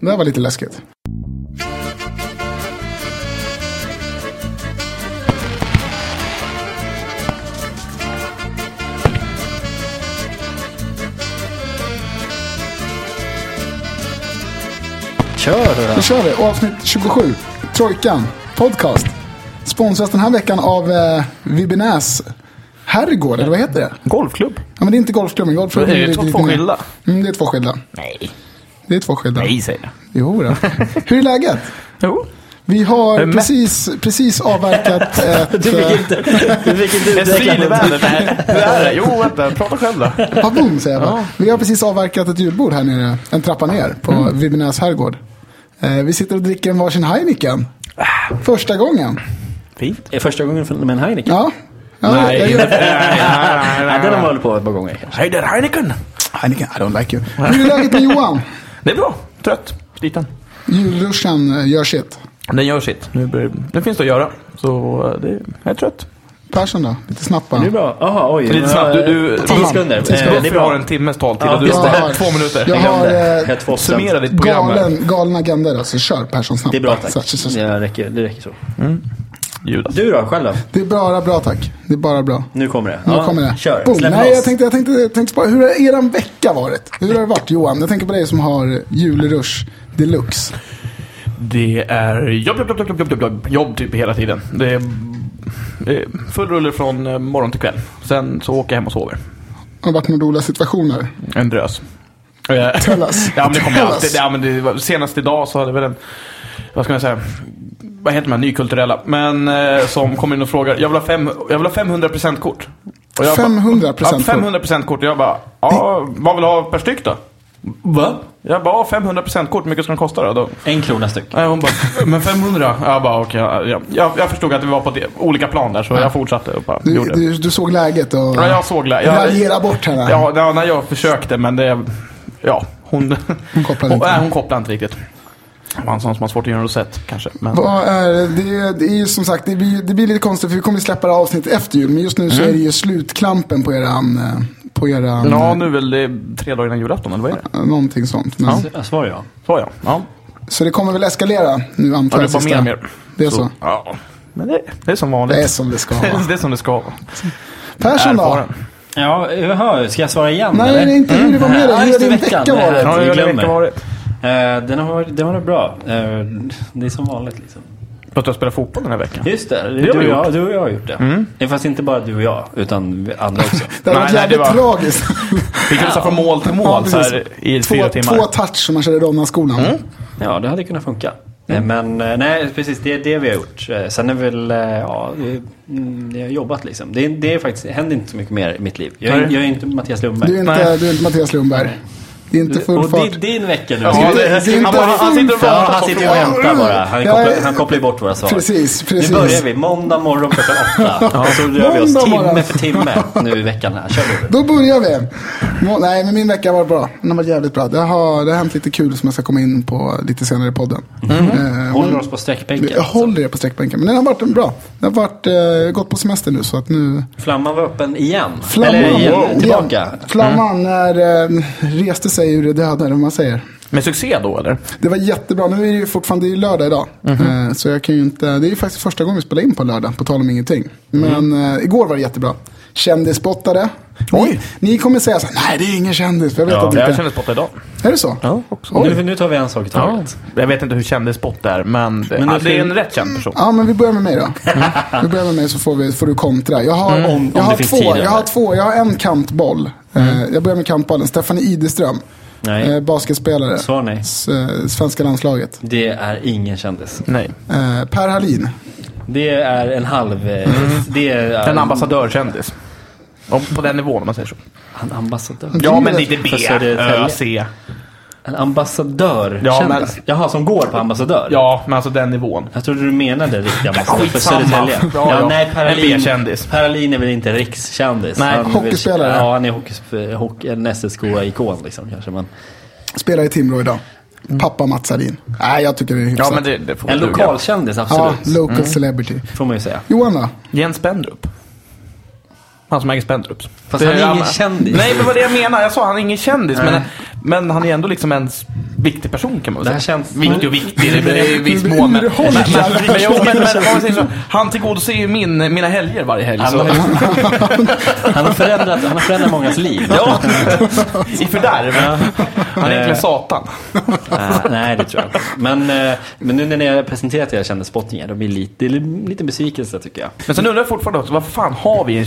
Det här var lite läskigt. Kör då. Då kör vi. Avsnitt 27. Trojkan. Podcast. Sponsras den här veckan av eh, Vibinäs herrgård, eller vad heter det? Golfklubb? Ja, men det är inte golfklubben. golfklubben Det är två- lite två skilda. Mm, det är två skilda. Nej. Det är två skilda. Nej, säger jag. Jo då. Hur är läget? Jo. Vi har precis, precis avverkat ett... Du fick eh, inte, du fick inte En utveckla. Nej, Hur är det? Jo, vänta. Prata själv då. Pabum, säger jag bara. Vi har precis avverkat ett julbord här nere, en trappa ner på Mm. Vibinäs herrgård. Eh, vi sitter och dricker en varsin Heineken. Första gången. Fint. Är första gången för- med en Heineken? Ja. ja Nej. Jag gör Nej, den har man hållit på ett par gånger kanske. Hej där, Heineken. Heineken, I don't like you. Hur är läget med Johan? Det är bra. Trött. Sliten. Julruschen eh, gör sitt. Den gör sitt. Nu, börjar, nu finns det att göra. Så eh, det, jag är trött. Persson då? Lite snabbt bara. Det är bra. Jaha, oj. Lite snabbt. Du, du, Tio sekunder. Tio Eh, sekunder. Det är Vi har en timmes taltid Ja, och du har två minuter. Jag har glömde. eh, Jag har två procent. Summera ditt program. galen, galen agenda då, så kör Persson snabbt. Det är bra tack. Så, så, så. Det räcker, det räcker så. Judas. Du då, själv då? Det är bara bra tack. Det är bara bra. Nu kommer det. Nu Ja, kommer det. Kör, Boom. släpp Nej, loss. jag tänkte, jag, tänkte, jag tänkte bara, hur har eran vecka varit? Hur har det varit Johan? Jag tänker på dig som har julrush deluxe. Det är jobb, jobb, jobb, jobb, jobb, jobb, jobb, jobb typ hela tiden. Det är, full rulle från eh, morgon till kväll. Sen så åker jag hem och sover. Har det varit några roliga situationer? En drös. Eh, Tell us. ja, men det kommer alltid. Ja, men det senast idag så hade vi en, vad ska man säga, vad heter de här, nykulturella. Men eh, som kommer in och frågar, jag vill ha, fem, jag vill ha 500% kort. Och jag bara- 500 Ja, 500% kort. Och jag bara, ja, vad vill du ha per styck då? Va? Jag bara, ja, 500% kort, hur mycket ska de kosta då? då? En krona styck. Nej, hon bara, men 500? Jag bara, okej. ja, ja. jag, jag förstod att vi var på de, olika plan där, så jag fortsatte och bara Du, gjorde det. du, du såg läget och Ja, jag såg lä- jag- raljera bort henne. Ja, ja, när jag försökte, men det... Ja, hon... Hon kopplade inte. Nej, hon kopplade inte riktigt. Var en sån som har svårt att göra en rosett, kanske. Men... Vad är, det, det är ju som sagt, det blir, det blir lite konstigt för vi kommer att släppa det här avsnittet efter jul. Men just nu så är det ju slutklampen på eran, eh, på eran, Mm. Ja, nu är väl det tre dagar innan julafton, eller vad är det? eh, någonting sånt. Men, Ja. Svar ja. Så ja. ja. Så det kommer väl eskalera nu antar ja jag. det var mer och mer. Det är så. Ja. Men det, det är som vanligt. Det är som det ska vara. det är som det ska vara. Persson då? Ja, jaha, ska jag svara igen Nej, eller? det är inte hur det var med dig. Ja, Hur har din vecka varit? Ja, hur har din glömmer. vecka varit? Eh, den, har, den har varit bra. Eh, det är som vanligt liksom. Att du har spelat fotboll den här veckan? Just det, har du, och jag, gjort. du och jag har gjort det. det. Fast inte bara du och jag, utan vi andra också. Det hade varit det jävligt var- tragiskt. Vi kunde ja. från mål till mål Ja, här, i två, fyra timmar. två touch som man kör i Ronna-skolan. ja, det hade kunnat funka. Eh, Men nej, precis det är det vi har gjort. Sen är väl, ja, det- mm, jag har jobbat liksom. Det, är- det är faktiskt, det händer inte så mycket mer i mitt liv. Jag är, jag är inte Mattias Lundberg. Du, är inte, Nej. du är inte Mattias Lundberg. Det är inte full och fart. är din vecka nu. Ja, det, det är inte han, bara, han sitter och Ja, han så sitter och hämtar bara. Han Ja, kopplar, han kopplar ju bort våra svar. Precis, precis. Nu börjar vi. Måndag morgon klockan åtta. Så rör vi oss timme morgon. för timme nu i veckan här. Kör du. Då börjar vi. Må- Nej, men min vecka var bra. Den har varit jävligt bra. Det har, det har hänt lite kul som jag ska komma in på lite senare i podden. Eh, Håller men- oss på sträckbänken. jag håller det på sträckbänken. Men den har varit bra. Det har varit, eh, gått på semester nu så att nu... Flamman var öppen igen. Flamman, Eller igen, wow. tillbaka. Igen. Flamman när, eh, reste sig ur det döda, eller vad man säger. Med succé då eller? Det var jättebra. Nu är det ju fortfarande det är lördag idag. Eh, Så jag kan ju inte, det är ju faktiskt första gången vi spelar in på lördag, på tal om ingenting. Men eh, igår var det jättebra. Kändisspottade. Ni, Oj. ni kommer säga så här, nej det är ingen kändis. För jag vet Ja, att jag inte. kände spott idag. Är det så? Ja, också. Nu, nu tar vi en sak i Ja. taget. Jag vet inte hur känd spott är, men, det, Men ja, det det är en rätt känd person. Ja, men vi börjar med mig då. Vi börjar med mig så får, vi, får du kontra. Jag har, Mm. Om- jag om har två, jag har två, jag har en kantboll. Eh, Jag börjar med kantbollen. Stephanie Ideström. Nej. Eh, basketspelare. Svar nej. S- eh, Svenska landslaget. Det är ingen kändis. Nej. Eh, per Hallin. Det är en halv... eh, Det är En ambassadörkändis. På den nivån om man säger så. En ambassadör. Ja, men lite B. För Södertälje. Ö, C. En ambassadör. Ja, men- kändis. Jaha, som går på ambassadör. Ja, men alltså den nivån. Jag trodde du menade riktig ambassadör för skitsamma. Södertälje. Ja, ja. nej, En B-kändis. Hallin är väl inte rikskändis? Nej. Han är väl- Hockeyspelare. Ja, han är hockey, hockey, en SSK-ikon liksom kanske. Men Spelar i Timrå idag. Pappa Mats Hallin. Nej, jag tycker det är hyfsat. Ja, men det, det får en lokalkändis, Ja, absolut. local celebrity. Får man ju säga. Johan då? Jens Spendrup. Han som äger Spendrups. Fast han är ingen kändis. Nej, men vad det jag menar. Jag sa han är ingen kändis. Nej. Men, men han är ändå liksom en viktig person kan man väl Det här säga. känns- Viktig och viktig, det är i viss Det mån. Men, men, men, men, jo, men, så, han tillgodoser ju min, mina helger varje helg. Han, Så. har, han, har förändrat, han har förändrat mångas liv. Ja, i fördärv. Han är egentligen Satan. Eh, nej, det tror jag inte. Men, eh, men nu när ni har presenterat era kändisspottingar, då blir det lite, det är en liten besvikelse tycker jag. Men sen undrar jag fortfarande också, vad fan har vi en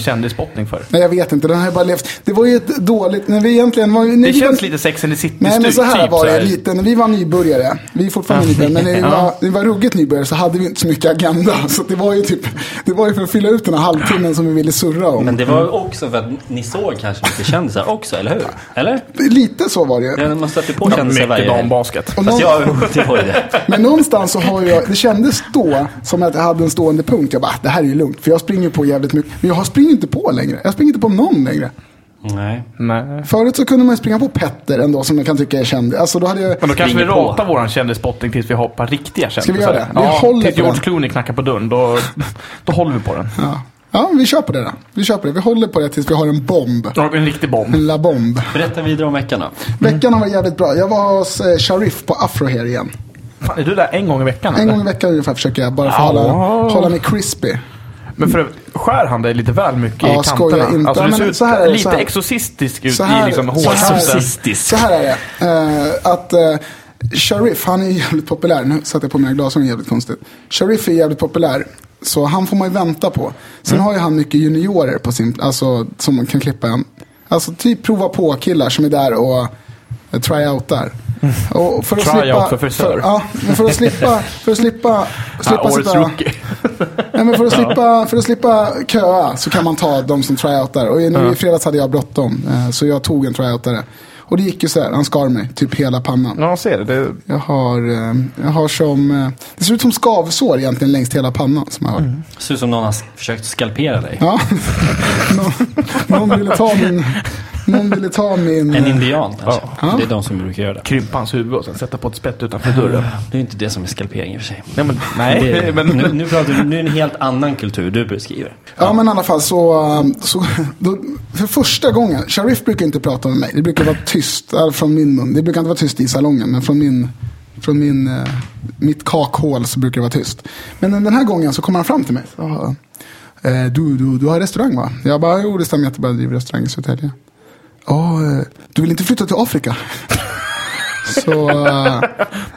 kändisspottning för? Nej, jag vet inte. Den har ju bara levt. Det var ju ett dåligt... När vi egentligen... Var, när Det vi känns var, lite Sex and the City Nej, men så här typ var det lite. När vi var nybörjare. Vi är fortfarande nybörjare. Men när vi var, när vi var ruggigt nybörjare så hade vi inte så mycket agenda. Så det var ju typ... Det var ju för att fylla ut den här halvtimmen som vi ville surra om. Men det var också för att ni såg kanske mycket kändisar också, eller hur? Eller? Lite så var det ju. Ja, Man stötte på kändisar Mycket varje helg. dambasket. Och Fast någon, jag, det var ju det. Men någonstans så har jag, det kändes då som att jag hade en stående punkt. Jag bara, det här är ju lugnt. För jag springer på jävligt mycket. Men jag har springer inte på längre. Jag springer inte på någon längre. Nej. Nej. Förut så kunde man ju springa på Petter ändå som jag kan tycka är känd. Alltså då hade jag... Men då kanske vi ratar våran kändisspotting tills vi hoppar riktiga kändisar. vi göra det? Vi Ja, håller tills på George. Clooney knackar på dörren. Då, då håller vi på den. Ja. ja, vi kör på det då. Vi kör på det. Vi håller på det tills vi har en bomb. Ja, En riktig bomb. En la bomb. Berätta vidare om veckan då. Veckan har varit jävligt bra. Jag var hos eh, Sharif på Afro här igen. Fan, är du där en gång i veckan En eller? gång i veckan ungefär försöker jag bara för att hålla, hålla mig crispy. Men för skär han dig lite väl mycket Ja, i kanterna? inte. Alltså men ser ut så här är det, lite så här. exorcistisk ut Så här- i liksom hårtussen. Så här är det. Eh, att eh, Sharif, han är jävligt populär. Nu satte jag på mina glasögon jävligt konstigt. Sharif är jävligt populär. Så han får man ju vänta på. Sen Mm. har ju han mycket juniorer på sin, alltså, som man kan klippa en. Alltså typ prova på killar som är där och try out där. Och för att slippa, för frisör. ja, men för att slippa, för att slippa, slippa sitta-. Nej, men för, att slippa, för att slippa köa så kan man ta de som tryoutar. Och nu i fredags hade jag bråttom. eh, Så jag tog en tryoutare. Och det gick ju så här, han skar mig, typ hela pannan. Ja, ser det. det. Jag har, eh, jag har som, eh, det ser ut som skavsår egentligen längs hela pannan som jag har. Det ser ut som någon har försökt skalpera dig. Ja. någon, någon ville ta min, någon ville ta min. En indian kanske. Ja. Det är de som brukar göra det. Krympa hans huvud och sen sätta på ett spett utanför dörren. Det är inte det som är skalpering i och för sig. Nej, men, nej, Det, men, nu, nu, pratar du, nu är det en helt annan kultur du beskriver. Ja, men i alla fall så, um, så då, för första gången, Sharif brukar inte prata med mig. Det brukar vara tyst äh, från min mun. Det brukar inte vara tyst i salongen, men från min, från min, eh, mitt kakhål så brukar det vara tyst. Men den här gången så kommer han fram till mig. Så, eh, du, du, du har restaurang va? Jag bara, jo det stämmer jättebra, jag driver restaurang i Södertälje. Ja, eh, du vill inte flytta till Afrika? så... eh,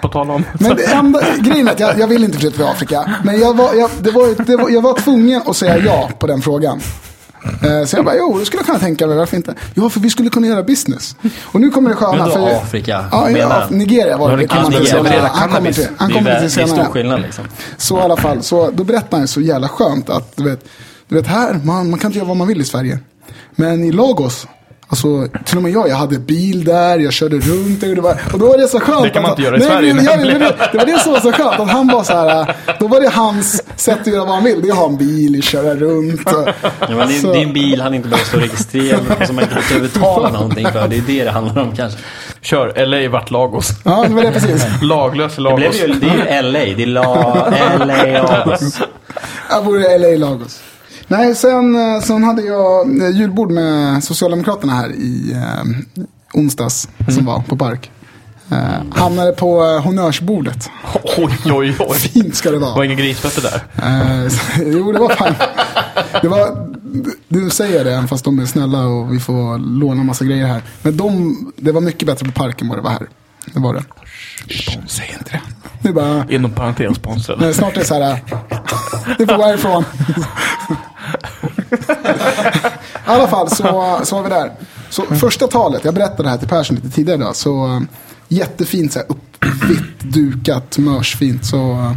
på tal om... men det enda, grejen är att jag, jag vill inte flytta till Afrika. Men jag var, jag, det var, det var, jag var tvungen att säga ja på den frågan. Eh, Så jag bara, jo, det skulle jag kunna tänka mig, varför inte? Ja, för vi skulle kunna göra business. Och nu kommer det sköna. Men då för, Afrika, Ja, ja? Nigeria var det. Nigeria, det är Han kommer till, han kommer till det är senare. stor skillnad liksom. Så i alla fall, så då berättade han så jävla skönt att du vet, du vet här, man, man kan inte göra vad man vill i Sverige. Men i Lagos, alltså till och med jag, jag hade bil där, jag körde runt och, det var, och då var det så skönt. Det kan man inte göra i Nej, Sverige ja, nämligen. men det, det var det som var så skönt, att han var så här, då var det hans sätt att göra vad han vill. Det är att ha en bil, köra runt. Och, Ja, men är en bil han inte behöver stå registrerad som man inte behöver betala någonting för. Det är det det handlar om kanske. Kör, LA vart Lagos. Ja, det var det precis. Laglös i Det, blev Lagos. ju, det är ju LA. Det är la, LA August. Jag bor i LA Lagos. Nej, sen, eh, sen hade jag eh, julbord med Socialdemokraterna här i eh, onsdags som var på Park. Eh, hamnade på eh, honnörsbordet. Oj, oj, oj. Fint ska det Det var vara. inga grisfötter där. Eh, så- jo, det var fan. Det var, du säger det, även fast de är snälla och vi får låna massa grejer här. Men de, det var mycket bättre på Park än vad det var här. Det var det. Säg inte det. Nu bara... Inom parentes sponsrade. Nej, snart är det så här. Det får gå härifrån. I alla fall så, så var vi där. Så första talet, jag berättade det här till Persson lite tidigare idag. Så eh, jättefint, så här, uppvitt, dukat, mörsfint. Så, eh,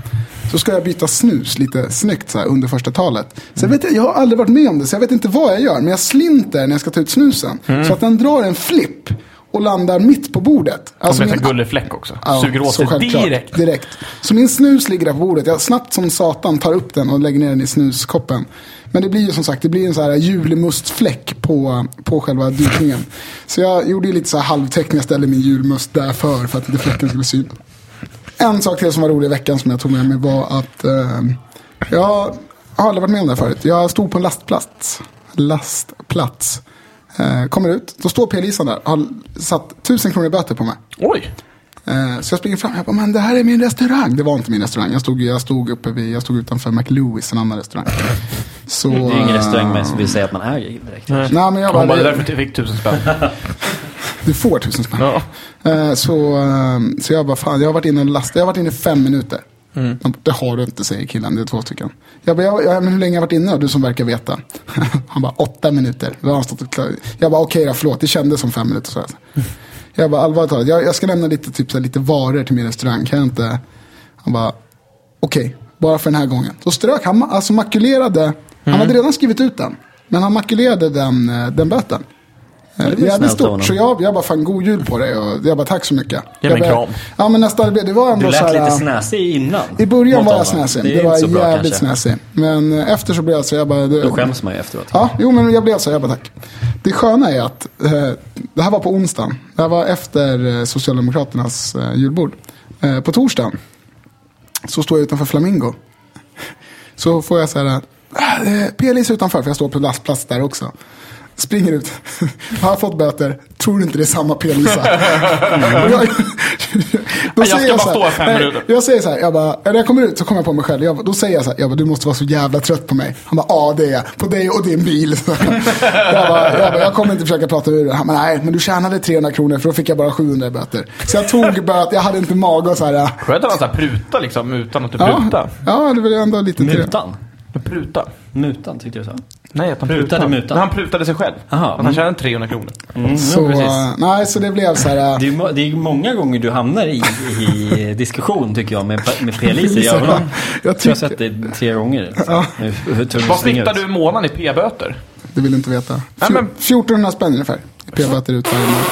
så ska jag byta snus lite snyggt så här, under första talet. Så jag, vet, jag har aldrig varit med om det, så jag vet inte vad jag gör. Men jag slinter när jag ska ta ut snusen. Så att den drar en flipp och landar mitt på bordet. Alltså, min- en gullig fläck också. Ja, Suger åt så sig direkt. direkt. Så min snus ligger där på bordet. Jag snabbt som satan tar upp den och lägger ner den i snuskoppen. Men det blir ju som sagt, det blir en så här julmustfläck på, på själva dukningen. Så jag gjorde ju lite så här halvtecken, jag ställde min julmust där för, att inte fläcken skulle synas. En sak till som var rolig i veckan som jag tog med mig var att eh, jag har aldrig varit med om det här förut. Jag stod på en lastplats. lastplats. Eh, kommer ut, då står p där, har satt tusen kronor i böter på mig. Oj! Eh, så jag springer fram, jag bara, men det här är min restaurang. Det var inte min restaurang, jag stod, jag stod, uppe vid, jag stod utanför McLouis, en annan restaurang. Så, Det är ju ingen eh, restaurang med som vill säga att man äger direkt. Nej. Nej, men jag Hon bara, det är bara, därför jag fick tusen spänn. du får tusen spänn. Ja. Eh, Så, eh, så jag bara, fan, jag har varit inne och lastat, jag har varit inne i fem minuter. Bara, Det har du inte, säger killen, det är två stycken. Jag bara, ja, men hur länge har jag varit inne då, du som verkar veta? Han bara, åtta minuter. Då har han stått och klar. Jag bara, okej då, förlåt, det kändes som fem minuter. Så jag. bara, allvarligt talat, jag, jag ska lämna lite, typ, så här, lite varor till min restaurang, kan jag inte? Han bara, okej, bara för den här gången. Så strök han, alltså makulerade, han hade redan skrivit ut den. Men han makulerade den, eh, den böten. Eh, var Jävligt stort, så jag, jag bara fan god jul på dig och jag bara tack så mycket. Ge mig en kram. Ja men nästan, det var ändå Du så lät här, lite snäsig innan. I början var jag snäsig. Det, Det, var bra jävligt kanske. snäsig. Men eh, efter så blev jag så, jag bara... Det, Då skäms man ju efteråt. Ja, jo men jag blev så, jag bara tack. Det sköna är att, eh, det här var på onsdagen. Det här var efter eh, Socialdemokraternas eh, julbord. Eh, på torsdagen så står jag utanför Flamingo. Så får jag så här, äh, PLIS utanför, för jag står på lastplats där också. Springer ut, har fått böter, tror inte det är samma PLISar. Och jag, då Jag ska säger bara så här, stå här fem nej, minuter. Jag säger så här, jag bara, när jag kommer ut så kommer jag på mig själv. Jag, då säger jag så här, jag bara, du måste vara så jävla trött på mig. Han bara, ja det är jag. På dig och din bil. Så jag, bara, jag, bara, jag kommer inte försöka prata ur det. Han bara, nej men du tjänade 300 kronor för då fick jag bara 700 i böter. Så jag tog böter, jag hade inte mag och så här. Skönt att han pruta liksom utan att du Ja, pruta. ja det var ändå lite. Mutan? Pruta? Mutan tyckte du sa. Nej, att han Prutade prutade. mutan. Han prutade sig själv. Aha, han mm. tjänade 300 kronor. Mm, Så, ja, precis. nej så det blev så här. Det är, det är många gånger du hamnar i, i diskussion tycker jag med, med PLIC. Jag, jag, Jag jag har sett det tre gånger. Vad ut. du i månaden i p-böter? Det vill du inte veta. Nej, men- 1400 spänn ungefär. P-böter ut varje månad.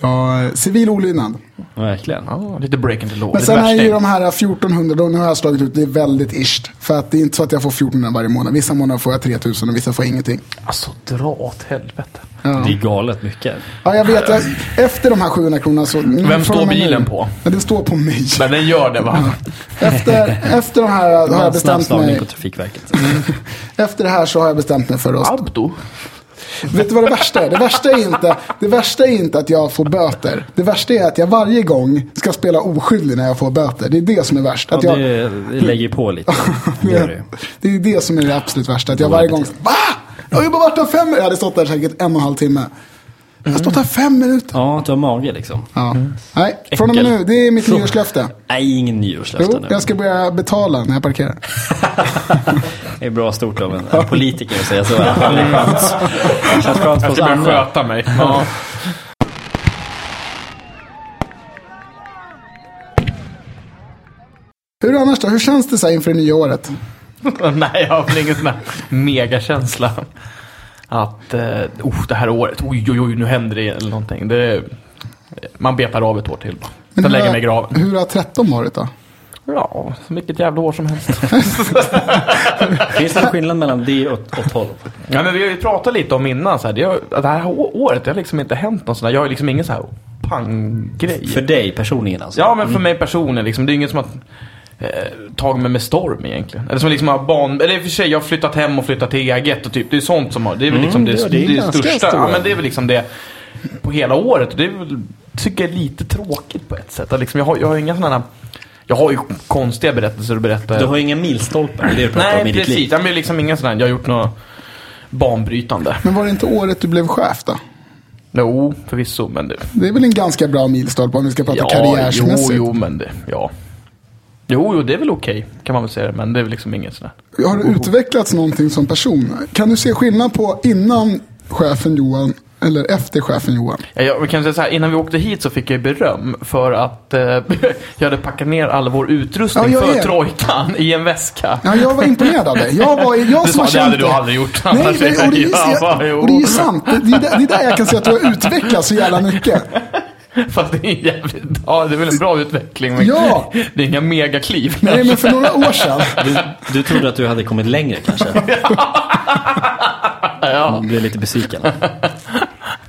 Ja, civil olydnad. Verkligen. Ja, lite break into law. Men sen är ju de här 1400, då, nu har jag slagit ut, det är väldigt isht. För att det är inte så att jag får 1400 varje månad. Vissa månader får jag 3000 och vissa får ingenting. Alltså, dra åt helvete. Ja, Det är galet mycket. ja jag vet. Jag, efter de här 700 kronorna så... Vem står bilen på? Ja, det står på mig. Men den gör det va? Efter, efter de här har jag bestämt mig. på Trafikverket. Efter det här så har jag bestämt mig för att... Abdo? Vet du vad det värsta är? Det värsta är, inte, det värsta är inte att jag får böter. Det värsta är att jag varje gång ska spela oskyldig när jag får böter. Det är det som är värst. Att Ja, jag, det lägger på lite. Det gör det är det som är det absolut värsta. Att jag varje gång... Va? Jag har ju bara varit där fem Jag hade stått där säkert en och en halv timme. Jag har stått här fem minuter. Ja, du har mage liksom. Ja. Nej, från och med nu. Det är mitt nyårslöfte. Nej, ingen nyårslöfte Jo, nu. jag ska börja betala när jag parkerar. Det är bra stort av en, en politiker att säga så. Det är skönt. Det känns skönt för Jag ska börja sköta mig. Ja. Hur annars då? Hur känns det så här inför det nya året? Nej, jag har väl ingen sån här megakänsla. Att, eh, oh, det här året, oj, oj, oj, nu händer det eller någonting. Det, man betar av ett år till bara. Sen hur lägger mig i graven. Hur har 13 varit då? Ja, vilket jävla år som helst. Finns det en skillnad mellan det och, och 12? ja, men vi har ju pratat lite om innan, så här, det, har, det här året det har liksom inte hänt någon sån här, jag har liksom ingen så här pang-grej. För dig personligen alltså? Ja, men för mig personligen liksom. Det är inget som att eh, tagit mig med storm egentligen. Eller som liksom har ban... Eller i och för sig, jag har flyttat hem och flyttat till eget och typ. Det är sånt som har... Det är väl Mm, liksom det, det- det är det, största. stora. Ja, men det är väl liksom det på hela året. Och det är väl, tycker jag är lite tråkigt på ett sätt. Att liksom, jag, har, jag har inga sådana här... Jag har ju konstiga berättelser att berätta. Du har ju inga milstolpar, det du pratar om Nej, i ditt precis. liv. Ja, men liksom inga sådana jag har gjort något banbrytande. Men var det inte året du blev chef då? Jo, förvisso, men det... Det är väl en ganska bra milstolpe om vi ska prata karriärsmässigt. jo, jo, men det... Ja. Jo, jo, det är väl okej, kan man väl säga. Men det är väl liksom inget sådär. Har du utvecklats någonting som person? Kan du se skillnad på innan chefen Johan eller efter chefen Johan? Ja, Jag kan säga så här, innan vi åkte hit så fick jag beröm för att eh, jag hade packat ner all vår utrustning Ja, jag för är. Trojkan i en väska. Ja, jag var imponerad av det. Jag, var, jag Du som sa, har det hade du aldrig gjort Nej, annars. nej, och, det är, Ja, ja, jo. och det är ju sant. Det är, där, det är där jag kan se att du har utvecklats så jävla mycket. Fast det är jävligt, ja det är väl en bra utveckling. Men Ja. Det är inga megakliv. Nej, men för några år sedan. Du, du trodde att du hade kommit längre kanske? Ja. Du blev lite besviken.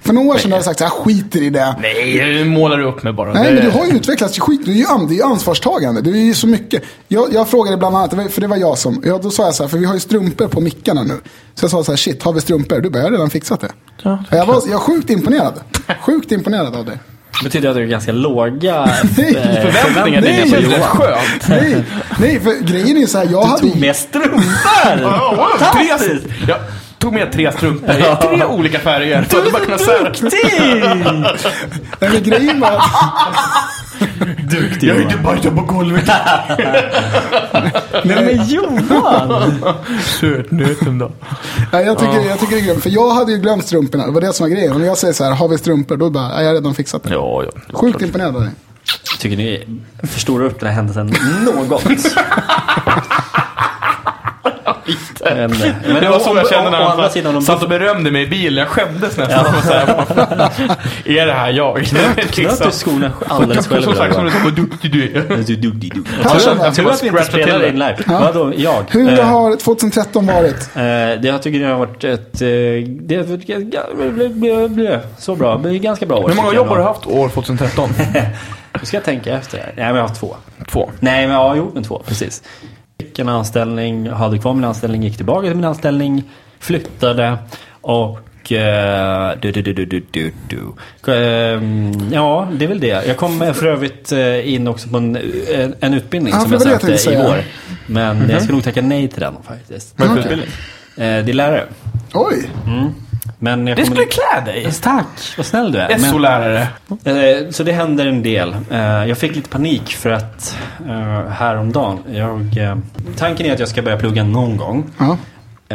För några år sedan hade jag sagt så här, skiter i det. Nej, det målar du upp med bara. Nej, det... men du har ju utvecklats till skit. Du är ju an- det är ju ansvarstagande. Du är ju så mycket. Jag, jag frågade bland annat, det för det var jag som, ja, då sa jag så här, för vi har ju strumpor på mickarna nu. Så jag sa så här, shit, har vi strumpor? Du bara, jag har redan fixat det. Ja, jag, var, jag är sjukt imponerad. Sjukt imponerad av dig. Det betyder att du har ganska låga Nej, eh, Förväntningar, det Nej, känns men- rätt skönt. Nej, nej, för grejen är så här, jag hade Tog ju... med strumpor! Fantastiskt! Tog med tre strumpor i tre olika färger. För att bara kunna sära. Nej, men grejen var att, Duktig Jag vill inte bajsa på golvet. Nej men Johan! Sötnöten då. nej, jag, tycker, jag tycker det är grymt. För jag hade ju glömt strumporna. Det var det som var grejen. Och när jag säger så här, har vi strumpor? Då bara, nej, jag har redan fixat det. Ja, ja. Sjukt imponerad av dig. Tycker ni förstorar upp den här händelsen något? Men, men, Det var så jag kände när han sidan, satt och berömde mig i bilen. Jag skämdes nästan. Ja. Så här, är det här jag? knöt du skorna alldeles själv? Som sagt, som du vad duktig du är. vad? Du, du, du, du. Persson, Tur att- vi inte det. in live. Vadå, jag? Hur Eh, har 2013 varit? Eh, det jag tycker det har varit ett... eh, Det så bra. Det blir ganska bra år. Hur många jobb har du haft år 2013? Nu ska jag tänka efter. Nej, men jag har två. Två. Nej, men ja, jo, men två. Precis. Fick en anställning, hade kvar min anställning, gick tillbaka till min anställning, flyttade och... eh, du, du, du, du, du, du, du. Ehm, ja, det är väl det. Jag kom eh, för övrigt eh, in också på en, en, utbildning Ja, som jag sökte i tänkte säga. år. Men jag ska nog tacka nej till den faktiskt. Vad är det för utbildning? Eh, det är lärare. Oj! Men jag Det kommer- skulle klä dig. Tack, vad snäll du är. SO-lärare. Eh, Så det händer en del. Eh, Jag fick lite panik för att eh, häromdagen, jag, eh, tanken är att jag ska börja plugga någon gång. Ja.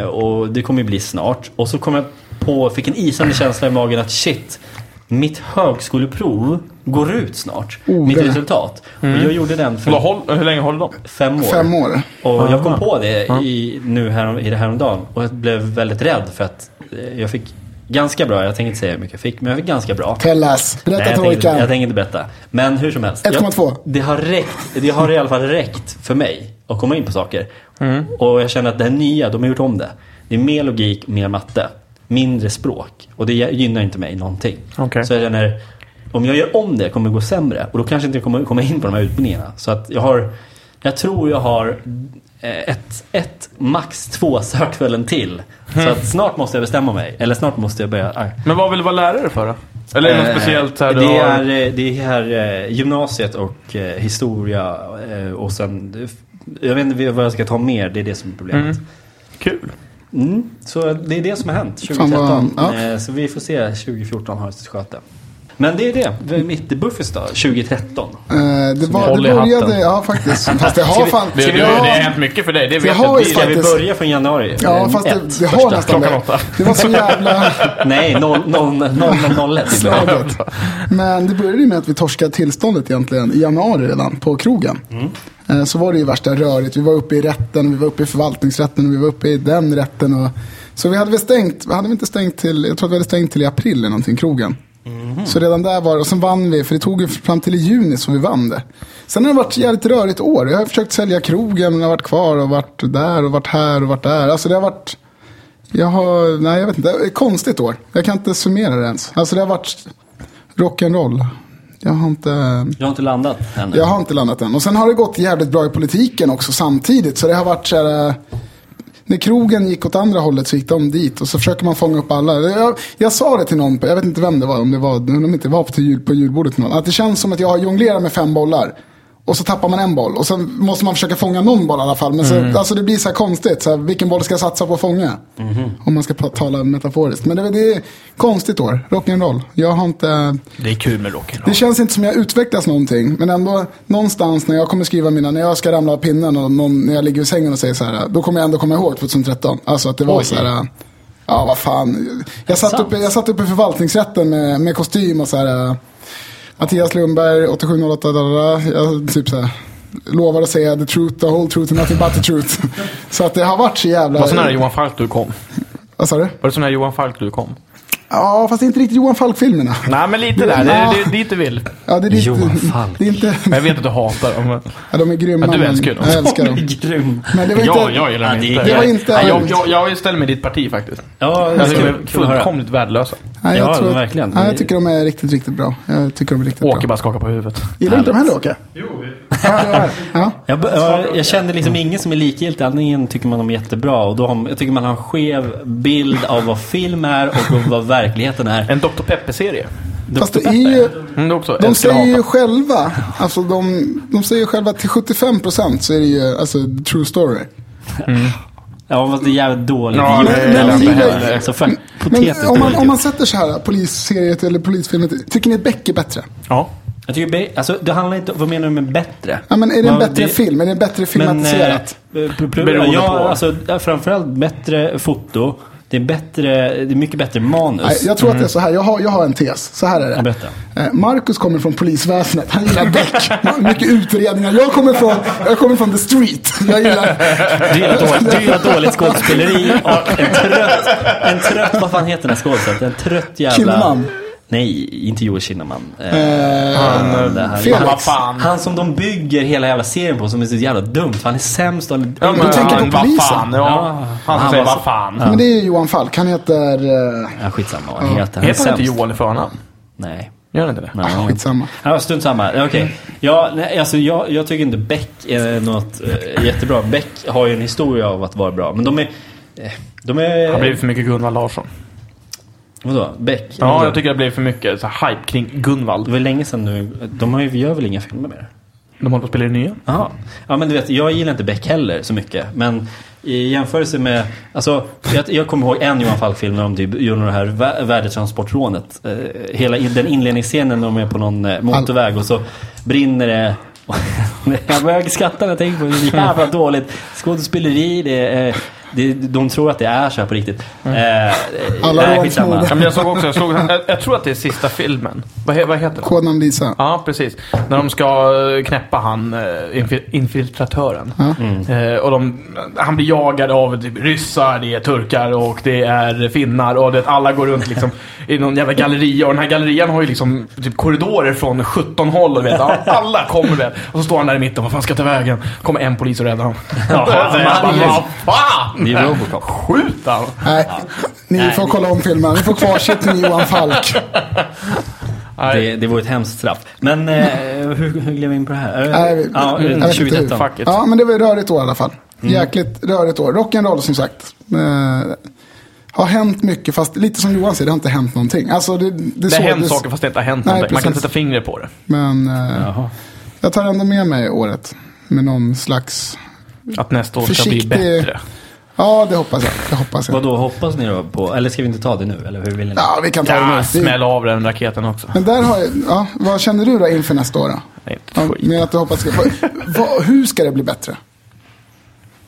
Och det kommer ju bli snart. Och så kom jag på, fick en isande känsla i magen att shit, mitt högskoleprov går ut snart. Oh, mitt det. resultat. Och jag gjorde den för håll, hur länge håller de? fem år. Fem år. Och jag kom Aha. på det i, nu här, i det här om dagen och jag blev väldigt rädd för att eh, jag fick ganska bra, jag tänker inte säga hur mycket jag fick, men jag fick ganska bra. Tell us. Berätta Nej, jag, tänker, inte- jag tänker inte berätta. Men hur som helst. 1,2. Jag, det, har räckt, det har i alla fall räckt för mig att komma in på saker. Mm. Och jag känner att det här nya, de har gjort om det. Det är mer logik, mer matte. Mindre språk. Och det gynnar inte mig någonting. Okej. Så jag känner, om jag gör om det kommer det gå sämre. Och då kanske inte jag kommer komma in på de här utbildningarna. Så att jag har, jag tror jag har eh, ett, ett max två sökfällen till. Så att snart måste jag bestämma mig. Eller snart måste jag börja, aj. Men vad vill du vara lärare för då? Eller är det något Eh, speciellt här det, har... är, eh, det är eh, gymnasiet och eh, historia eh, och sen... Jag vet inte vad jag ska ta mer, det är det som är problemet. Mm. Kul. Mm. Så det är det som har hänt Fan 2013. vad- ja. Eh, Så vi får se 2014 har jag sköte. Men det är det. Det är Mitt Buffers då, 2013. Eh, det, var, det i började, ja faktiskt. Fast det har vi- fan... Det, det, vi- har hänt mycket för dig, det vet jag. Vi- Ska vi börja från januari? Ja, fast det, det har första. nästan det. Det var så jävla Nej, 0-0-0-0 slaget. Men det började ju med att vi torskade tillståndet egentligen i januari redan på krogen. Eh, Så var det ju värsta rörigt. Vi var uppe i rätten, vi var uppe i förvaltningsrätten vi var uppe i den rätten. Och... Så vi hade väl stängt, hade vi inte stängt till, jag tror att vi hade stängt till i april eller någonting, krogen. Så redan där var det, och sen vann vi, för det tog ju fram till i juni som vi vann det. Sen har det varit jävligt rörigt år. Jag har försökt sälja krogen, men jag har varit kvar och varit där och varit här och varit där. Alltså det har varit, jag har, nej jag vet inte, det är ett konstigt år. Jag kan inte summera det ens. Alltså det har varit rock'n'roll. Jag har inte, Jag har inte landat ännu. jag har inte landat än. Och sen har det gått jävligt bra i politiken också samtidigt. Så det har varit så här, eh, när krogen gick åt andra hållet så gick de dit och så försöker man fånga upp alla. Jag, jag sa det till någon, jag vet inte vem det var, om det var, om de inte var på, jul, på julbordet någon. Att det känns som att jag har jonglerat med fem bollar. Och så tappar man en boll och sen måste man försöka fånga någon boll i alla fall. Men så, alltså det blir så här konstigt, så här, vilken boll ska jag satsa på att fånga? Om man ska tala metaforiskt. Men det, det är konstigt år, rock'n'roll. Jag har inte... Det är kul med rock'n'roll. Det känns inte som jag utvecklas någonting. Men ändå någonstans när jag kommer skriva mina, när jag ska ramla av pinnen och någon, när jag ligger i sängen och säger så här. Då kommer jag ändå komma ihåg 2013. Alltså att det var Oj. så här. Ja, vad fan. Jag satt, uppe, jag satt uppe i förvaltningsrätten med, med kostym och så här. Mattias Lundberg, 8708, da, da, da. Jag typ så här. Lovar att säga the truth, the whole truth and nothing but the truth. så att det har varit så jävla... Var det sån här Johan Falk du kom? Vad sa du? Var det sån här Johan Falk du kom? Ja, fast det är inte riktigt Johan Falk-filmerna. Nej, men lite där. Det är, det är dit du vill. Ja, det är lite, Johan Falk. Det är inte... Jag vet att du hatar dem. Ja, de är grymma. Ja, du älskar ju dem. Jag älskar dem. Grym. Men det var inte... Ja, jag gillar dem inte. det var inte- Nej, jag, jag, jag ställer mig i ditt parti faktiskt. Ja, det Jag tycker de är fullkomligt värdelösa. Nej, jag Ja, tror att- verkligen. Nej, jag tycker de är riktigt, riktigt bra. Jag tycker de är riktigt Åke bra. bara skakar på huvudet. Gillar inte de heller Åke? Jo. Ja, ja. Jag, jag, jag kände liksom ingen som är likgiltig. Antingen tycker man de är jättebra och då har, jag tycker man har en skev bild av vad film är och vad verkligheten är. En Dr. Pepper-serie. Fast det är ju... Mm, det är också De säger ju själva, alltså de, de säger själva till 75% så är det ju alltså true story. Ja, fast det är jävligt dåligt Ja, gjort. är. Så för, Men om man, om man sätter så här, polisseriet eller polisfilmet, tycker ni att Beck är bättre? Ja. Jag tycker, be- alltså, det handlar inte vad menar du med bättre? Ja, men är det en bättre det- film? Är det bättre filmatiserat? Men, eh, pl- pl- Beroende ja, på. Alltså, ja, framförallt bättre foto. Det är, bättre, det är mycket bättre manus. Nej, jag tror att det är så här, jag har, jag har en tes. Så här är det. berätta. Eh, Marcus kommer från polisväsendet, han gillar Beck. Mycket utredningar. Jag kommer från, jag kommer från the street. Jag gillar... Du gillar dåligt, du gillar dåligt skådespeleri och en trött, en trött, vad fan heter den här skådespelaren? En trött jävla... Kinnaman. Nej, inte Joel Kinnaman. Eh, Eh, han, Vad fan. han som de bygger hela jävla serien på som är så jävla dumt. för Han är sämst och... Ja, men tänker på han, vad polisen. fan. Ja. Ja. Han som Han säger var vad fan. Men det är ju Johan Falk. Han heter... Uh, Ja, skitsamma vad han heter. Han är Heter han inte. Johan i förnamn? Nej. Gör han inte det? Nej. ah, skitsamma. Ja, strunt samma. Okej. Ja, nej, alltså jag, jag tycker inte Beck är något eh, jättebra. Beck har ju en historia av att vara bra. Men de är... eh, De är... blivit för mycket Gunvald Larsson. Vadå? Beck? Ja, jag tycker det blivit för mycket så här, hype kring Gunvald. Det var länge sedan nu. De har ju, gör väl inga filmer mer? De håller på att spela i nya. Jaha. Ja men du vet, jag gillar inte Beck heller så mycket. Men i jämförelse med, alltså jag, jag kommer ihåg en Johan Falk-film när de typ gjorde det här vä- värdetransportrånet. Eh, hela den inledningsscenen när de är på någon eh, motorväg och så brinner det. jag börjar skratta när jag tänker på det. Det är jävla dåligt skådespeleri. Det är, eh, det, de tror att det är så här på riktigt. Eh, Alla nej, skitsamma. Ja, men jag såg också, jag, såg, jag, jag tror att det är sista filmen. Vad, he, vad heter den? Kodnamn Lisa. Ja, precis. När de ska eh, knäppa han, eh, infi- infiltratören. Eh, och de, han blir jagad av typ, ryssar, det är turkar och det är finnar. Och det, alla går runt liksom, i någon jävla galleria. Och den här gallerian har ju liksom typ, korridorer från 17 håll. Och, vet, alla kommer vet. Och så står han där i mitten. Vad fan ska jag ta vägen? kommer en polis och räddar honom. Ja, fan! Det är Robocop. Skjut han! Nej, ni får kolla om filmen. Ni får kvarsittning Johan Falk. Det, det var ett hemskt straff. Men eh, hur, hur gled vi in på det här? Eh, Nej, vi- ja, jag vet inte 2013. Fuck it. Ja, men det var ett rörigt år i alla fall. Jäkligt rörigt år. Rock'n'roll som sagt. Eh, har hänt mycket, fast lite som Johan säger, det har inte hänt någonting. Alltså, det, det, Det har hänt saker fast det inte har hänt Nej, någonting. Man kan precis. sätta fingret på det. Men eh, Jaha. jag tar ändå med mig året. Med någon slags... Att nästa år ska bli Försiktig- bättre. Ja, det hoppas jag. Det hoppas jag. Vad då hoppas ni då på? Eller ska vi inte ta det nu? Eller hur vill ni? Ja, vi kan ta det Ja, nu. smäll av den raketen också. Men där har jag, ja, vad känner du då inför nästa år då? Nej, inte Ja, med att du hoppas ska, vad, vad, hur ska det bli bättre?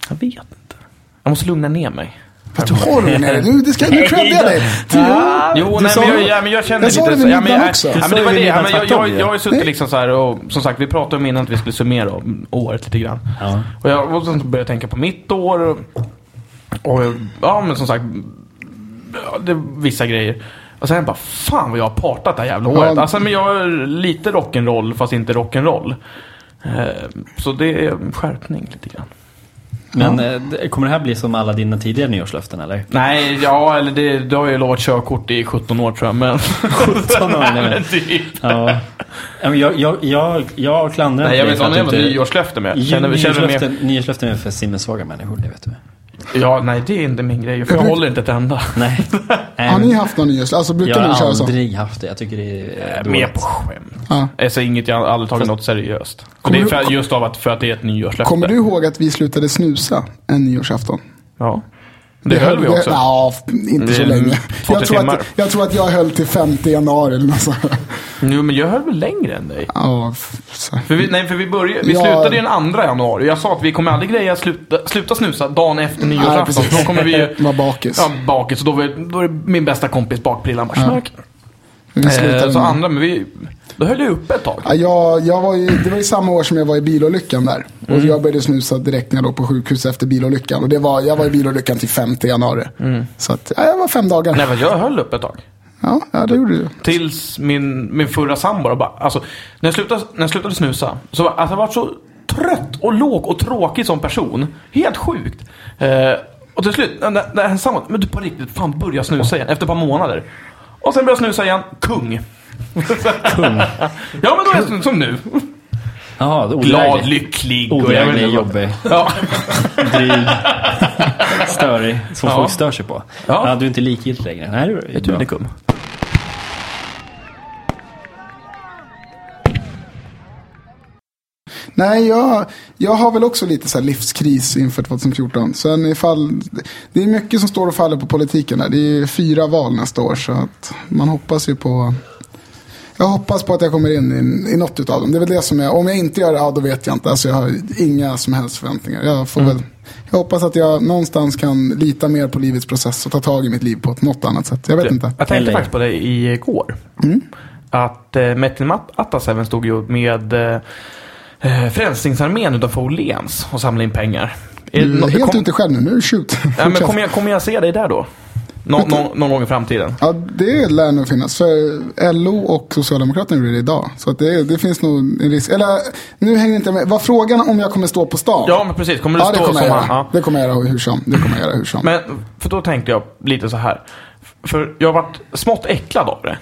Jag vet inte. Jag måste lugna ner mig. Fast du har du ner du, det ska, nu creddar jag dig. Jo, Du nej, sa men det. jag, ja, men jag känner Jag sa lite det så. vid Ja, men, middagen jag, också. ja, Du men sa det det var vid det. Ja, men jag, jag, jag har ju suttit liksom så här och som sagt, vi pratade om innan att vi skulle summera året lite grann. Ja. Och jag och så började jag tänka på mitt år. Och, och ja, men som sagt, ja, det, vissa grejer. Och sen bara, fan vad jag har partat det här jävla året. Ja. Alltså, men jag är lite rock'n'roll fast inte rock'n'roll. Eh, Så det är en skärpning lite grann. Men eh, det- kommer det här bli som alla dina tidigare nyårslöften eller? Nej, ja, eller det, det har ju lovat körkort i 17 år tror jag. Men... 17 år, nej, men- typ. Ja. Ja, men Jag, jag, jag, jag klandrar Nej, jag vet inte att om du det var inte- nyårslöfte med. Känner. Nyårslöften nyårslöften är för sinnessvaga människor, det vet du. Ja, nej, det är inte min grej. För jag Jag håller inte ett enda. Nej. Har ni haft någon nyårs? Alltså brukar Jag ni köra har så? aldrig haft det. Jag tycker det är Mer dåligt. på skämt. Ja. Alltså inget jag aldrig tagit något seriöst. Och det är du- för, just av att, för att det är ett nyårslöfte. Kommer du ihåg att vi slutade snusa en nyårsafton? Ja. Det, höll vi också. Ja, inte så Det länge. Jag tror, timmar. att, jag tror att jag höll till 5 januari eller något sånt. Jo, men jag höll väl längre än dig? Ja. För vi, nej, för vi, började, vi Ja. slutade ju den andra januari. Jag sa att vi kommer aldrig greja att sluta, sluta snusa dagen efter nyårsafton. Då kommer vi ju... Var bakis. Ja, bakis. Och då, var, då är det min bästa kompis bakprillan bara Ja. smack. Vi slutade Eh, så andra, men vi... Då höll jag uppe ett tag. Ja, jag, jag var ju, det var ju samma år som jag var i bilolyckan där. Och Mm. jag började snusa direkt när jag låg på sjukhus efter bilolyckan. Och det var, jag var i bilolyckan till 5 januari. Så att, ja, jag var fem dagar. Mm. Nej, men jag höll uppe ett tag. Ja, ja, det gjorde du. Tills min, min förra sambo bara, alltså, när jag, slutade, när jag slutade snusa, så var alltså, jag var så trött och låg och tråkig som person. Helt sjukt. Eh, och till slut, när, när, när sambo, men du på riktigt, fan börja snusa igen efter ett par månader. Och sen börjar jag snusa igen. Kung. Kung. Ja, men då är jag som nu. Jaha, Glad, odräglig. lycklig. och jag vet Odräglig, inte vad- jobbig, Ja. dryg, störig. Som Ja. folk stör sig på. Ja. Ja. du är inte likgiltig längre. Nej, det är Ett bra. unikum. Nej, jag, jag har väl också lite så här livskris inför 2014. Sen ifall, det är mycket som står och faller på politiken där. Det är fyra val nästa år så att man hoppas ju på jag hoppas på att jag kommer in i, i något utav dem. Det är väl det som är, om jag inte gör det, ja då vet jag inte. Alltså jag har inga som helst förväntningar. Jag, får väl, jag hoppas att jag någonstans kan lita mer på livets process och ta tag i mitt liv på något annat sätt. Jag vet inte. Jag tänkte faktiskt på det igår. Att eh, Metin Attaseven stod ju med eh, eh, Frälsningsarmén utanför Åhléns och samlade in pengar. Är, är helt kom, ute själv nu, nu är det shoot. ja, men kommer, jag, kommer jag se dig där då? Nå, nå, någon gång i framtiden? Ja, det lär nog finnas. För LO och Socialdemokraterna gjorde det idag. Så att det, det finns nog en risk. Eller nu hänger inte med. Var frågan om jag kommer stå på stan? Ja, men precis. Kommer du ja det stå kommer jag som göra. han? Ja. Det kommer jag göra hur som. Det kommer jag göra hur som. Men, för då tänkte jag lite så här. För jag har varit smått äcklad av det.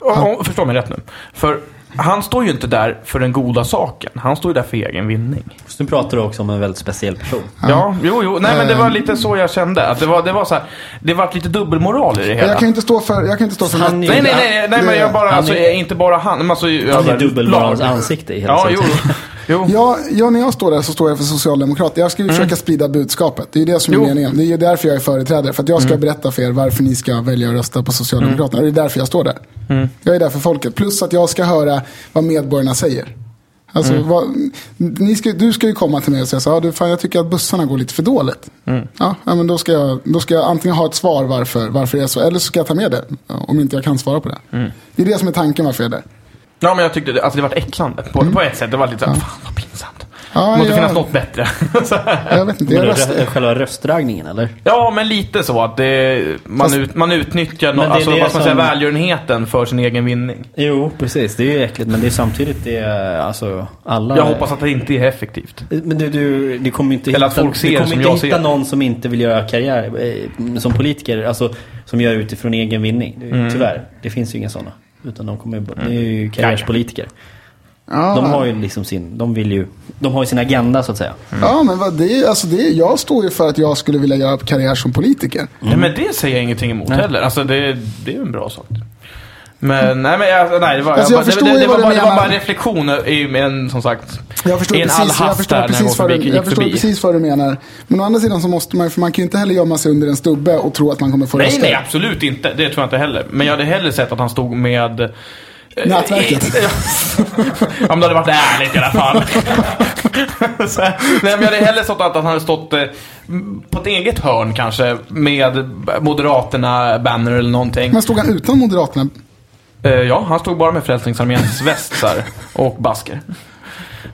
Och, förstå mig rätt nu. För han står ju inte där för den goda saken. Han står ju där för egen vinning. Så nu pratar du också om en väldigt speciell person. Ja, jo, jo. Nej, men det var lite så jag kände. Att det var, det var så här. Det var lite dubbelmoral i det hela. jag kan inte stå för, jag kan inte stå för Han är Nej, nej, nej, nej, men jag bara, Han alltså, är- inte bara han, men alltså Han är över dubbelmoralens ansikte i hela Ja, sitt- jo. Jo. Ja, ja, när jag står där så står jag för Socialdemokraterna. Jag ska ju försöka sprida budskapet. Det är ju det som är Mm. Jo. meningen. Det är ju därför jag är företrädare. För att jag ska berätta för er varför ni ska välja att rösta på Socialdemokraterna. Och det är därför jag står där. Jag är där för folket. Plus att jag ska höra vad medborgarna säger. Alltså, vad, ni ska, du ska ju komma till mig och säga så här, "Ja, du, fan, jag tycker att bussarna går lite för dåligt. Ja, ja, men då ska, jag, då ska jag antingen ha ett svar varför, varför det är så, eller så ska jag ta med det. Om inte jag kan svara på det. Det är det som är tanken varför jag är där. Ja, men jag tyckte det, alltså, det var äcklande. På, på ett sätt. Det var lite så här, fan vad pinsamt. Ja, det måste ja. finnas något bättre. Jag vet inte, jag Men röstar. rö- själva röstdragningen eller? ja, men lite så att det, man, Fast- ut, man utnyttjar no, alltså, det vad ska man säga, som- välgörenheten för sin egen vinning. Jo, precis. Det är ju äckligt. Men det är samtidigt det är, alltså alla... Jag hoppas att det inte är effektivt. Men du, du, du kommer inte Eller hitta, folk ser du kommer som inte hitta ser. någon som inte vill göra karriär eh, som politiker. Alltså som gör utifrån egen vinning. Mm. Tyvärr. Det finns ju inga sådana. Utan de kommer ju, det är ju karriärspolitiker. Ja. De har ju liksom sin, de vill ju, de har ju sin agenda så att säga. Ja, men vad det är, alltså det är, jag står ju för att jag skulle vilja göra karriär som politiker. Nej, men det säger jag ingenting emot Nej. heller. Alltså, det, det är ju en bra sak. Men nej, men jag, nej, det var, Alltså, jag bara- det, det, det, var bara, det var bara en reflektion i en, som sagt, Jag förstår, i en all precis, jag hast förstår, där när precis, vad jag du, gick jag förstår förbi. precis vad du menar. Men å andra sidan så måste man för man kan ju inte heller gömma sig under en stubbe och tro att man kommer få Nej, röster. nej, absolut inte. Det tror jag inte heller. Men jag hade hellre sett att han stod med... eh, Nätverket. ja, men det hade varit ärligt i alla fall. Så, nej, men jag hade hellre sett att han hade stått eh, på ett eget hörn kanske med Moderaterna, banner eller någonting. Men stod han utan Moderaterna? Eh, ja, han stod bara med Frälsningsarméns västar och basker.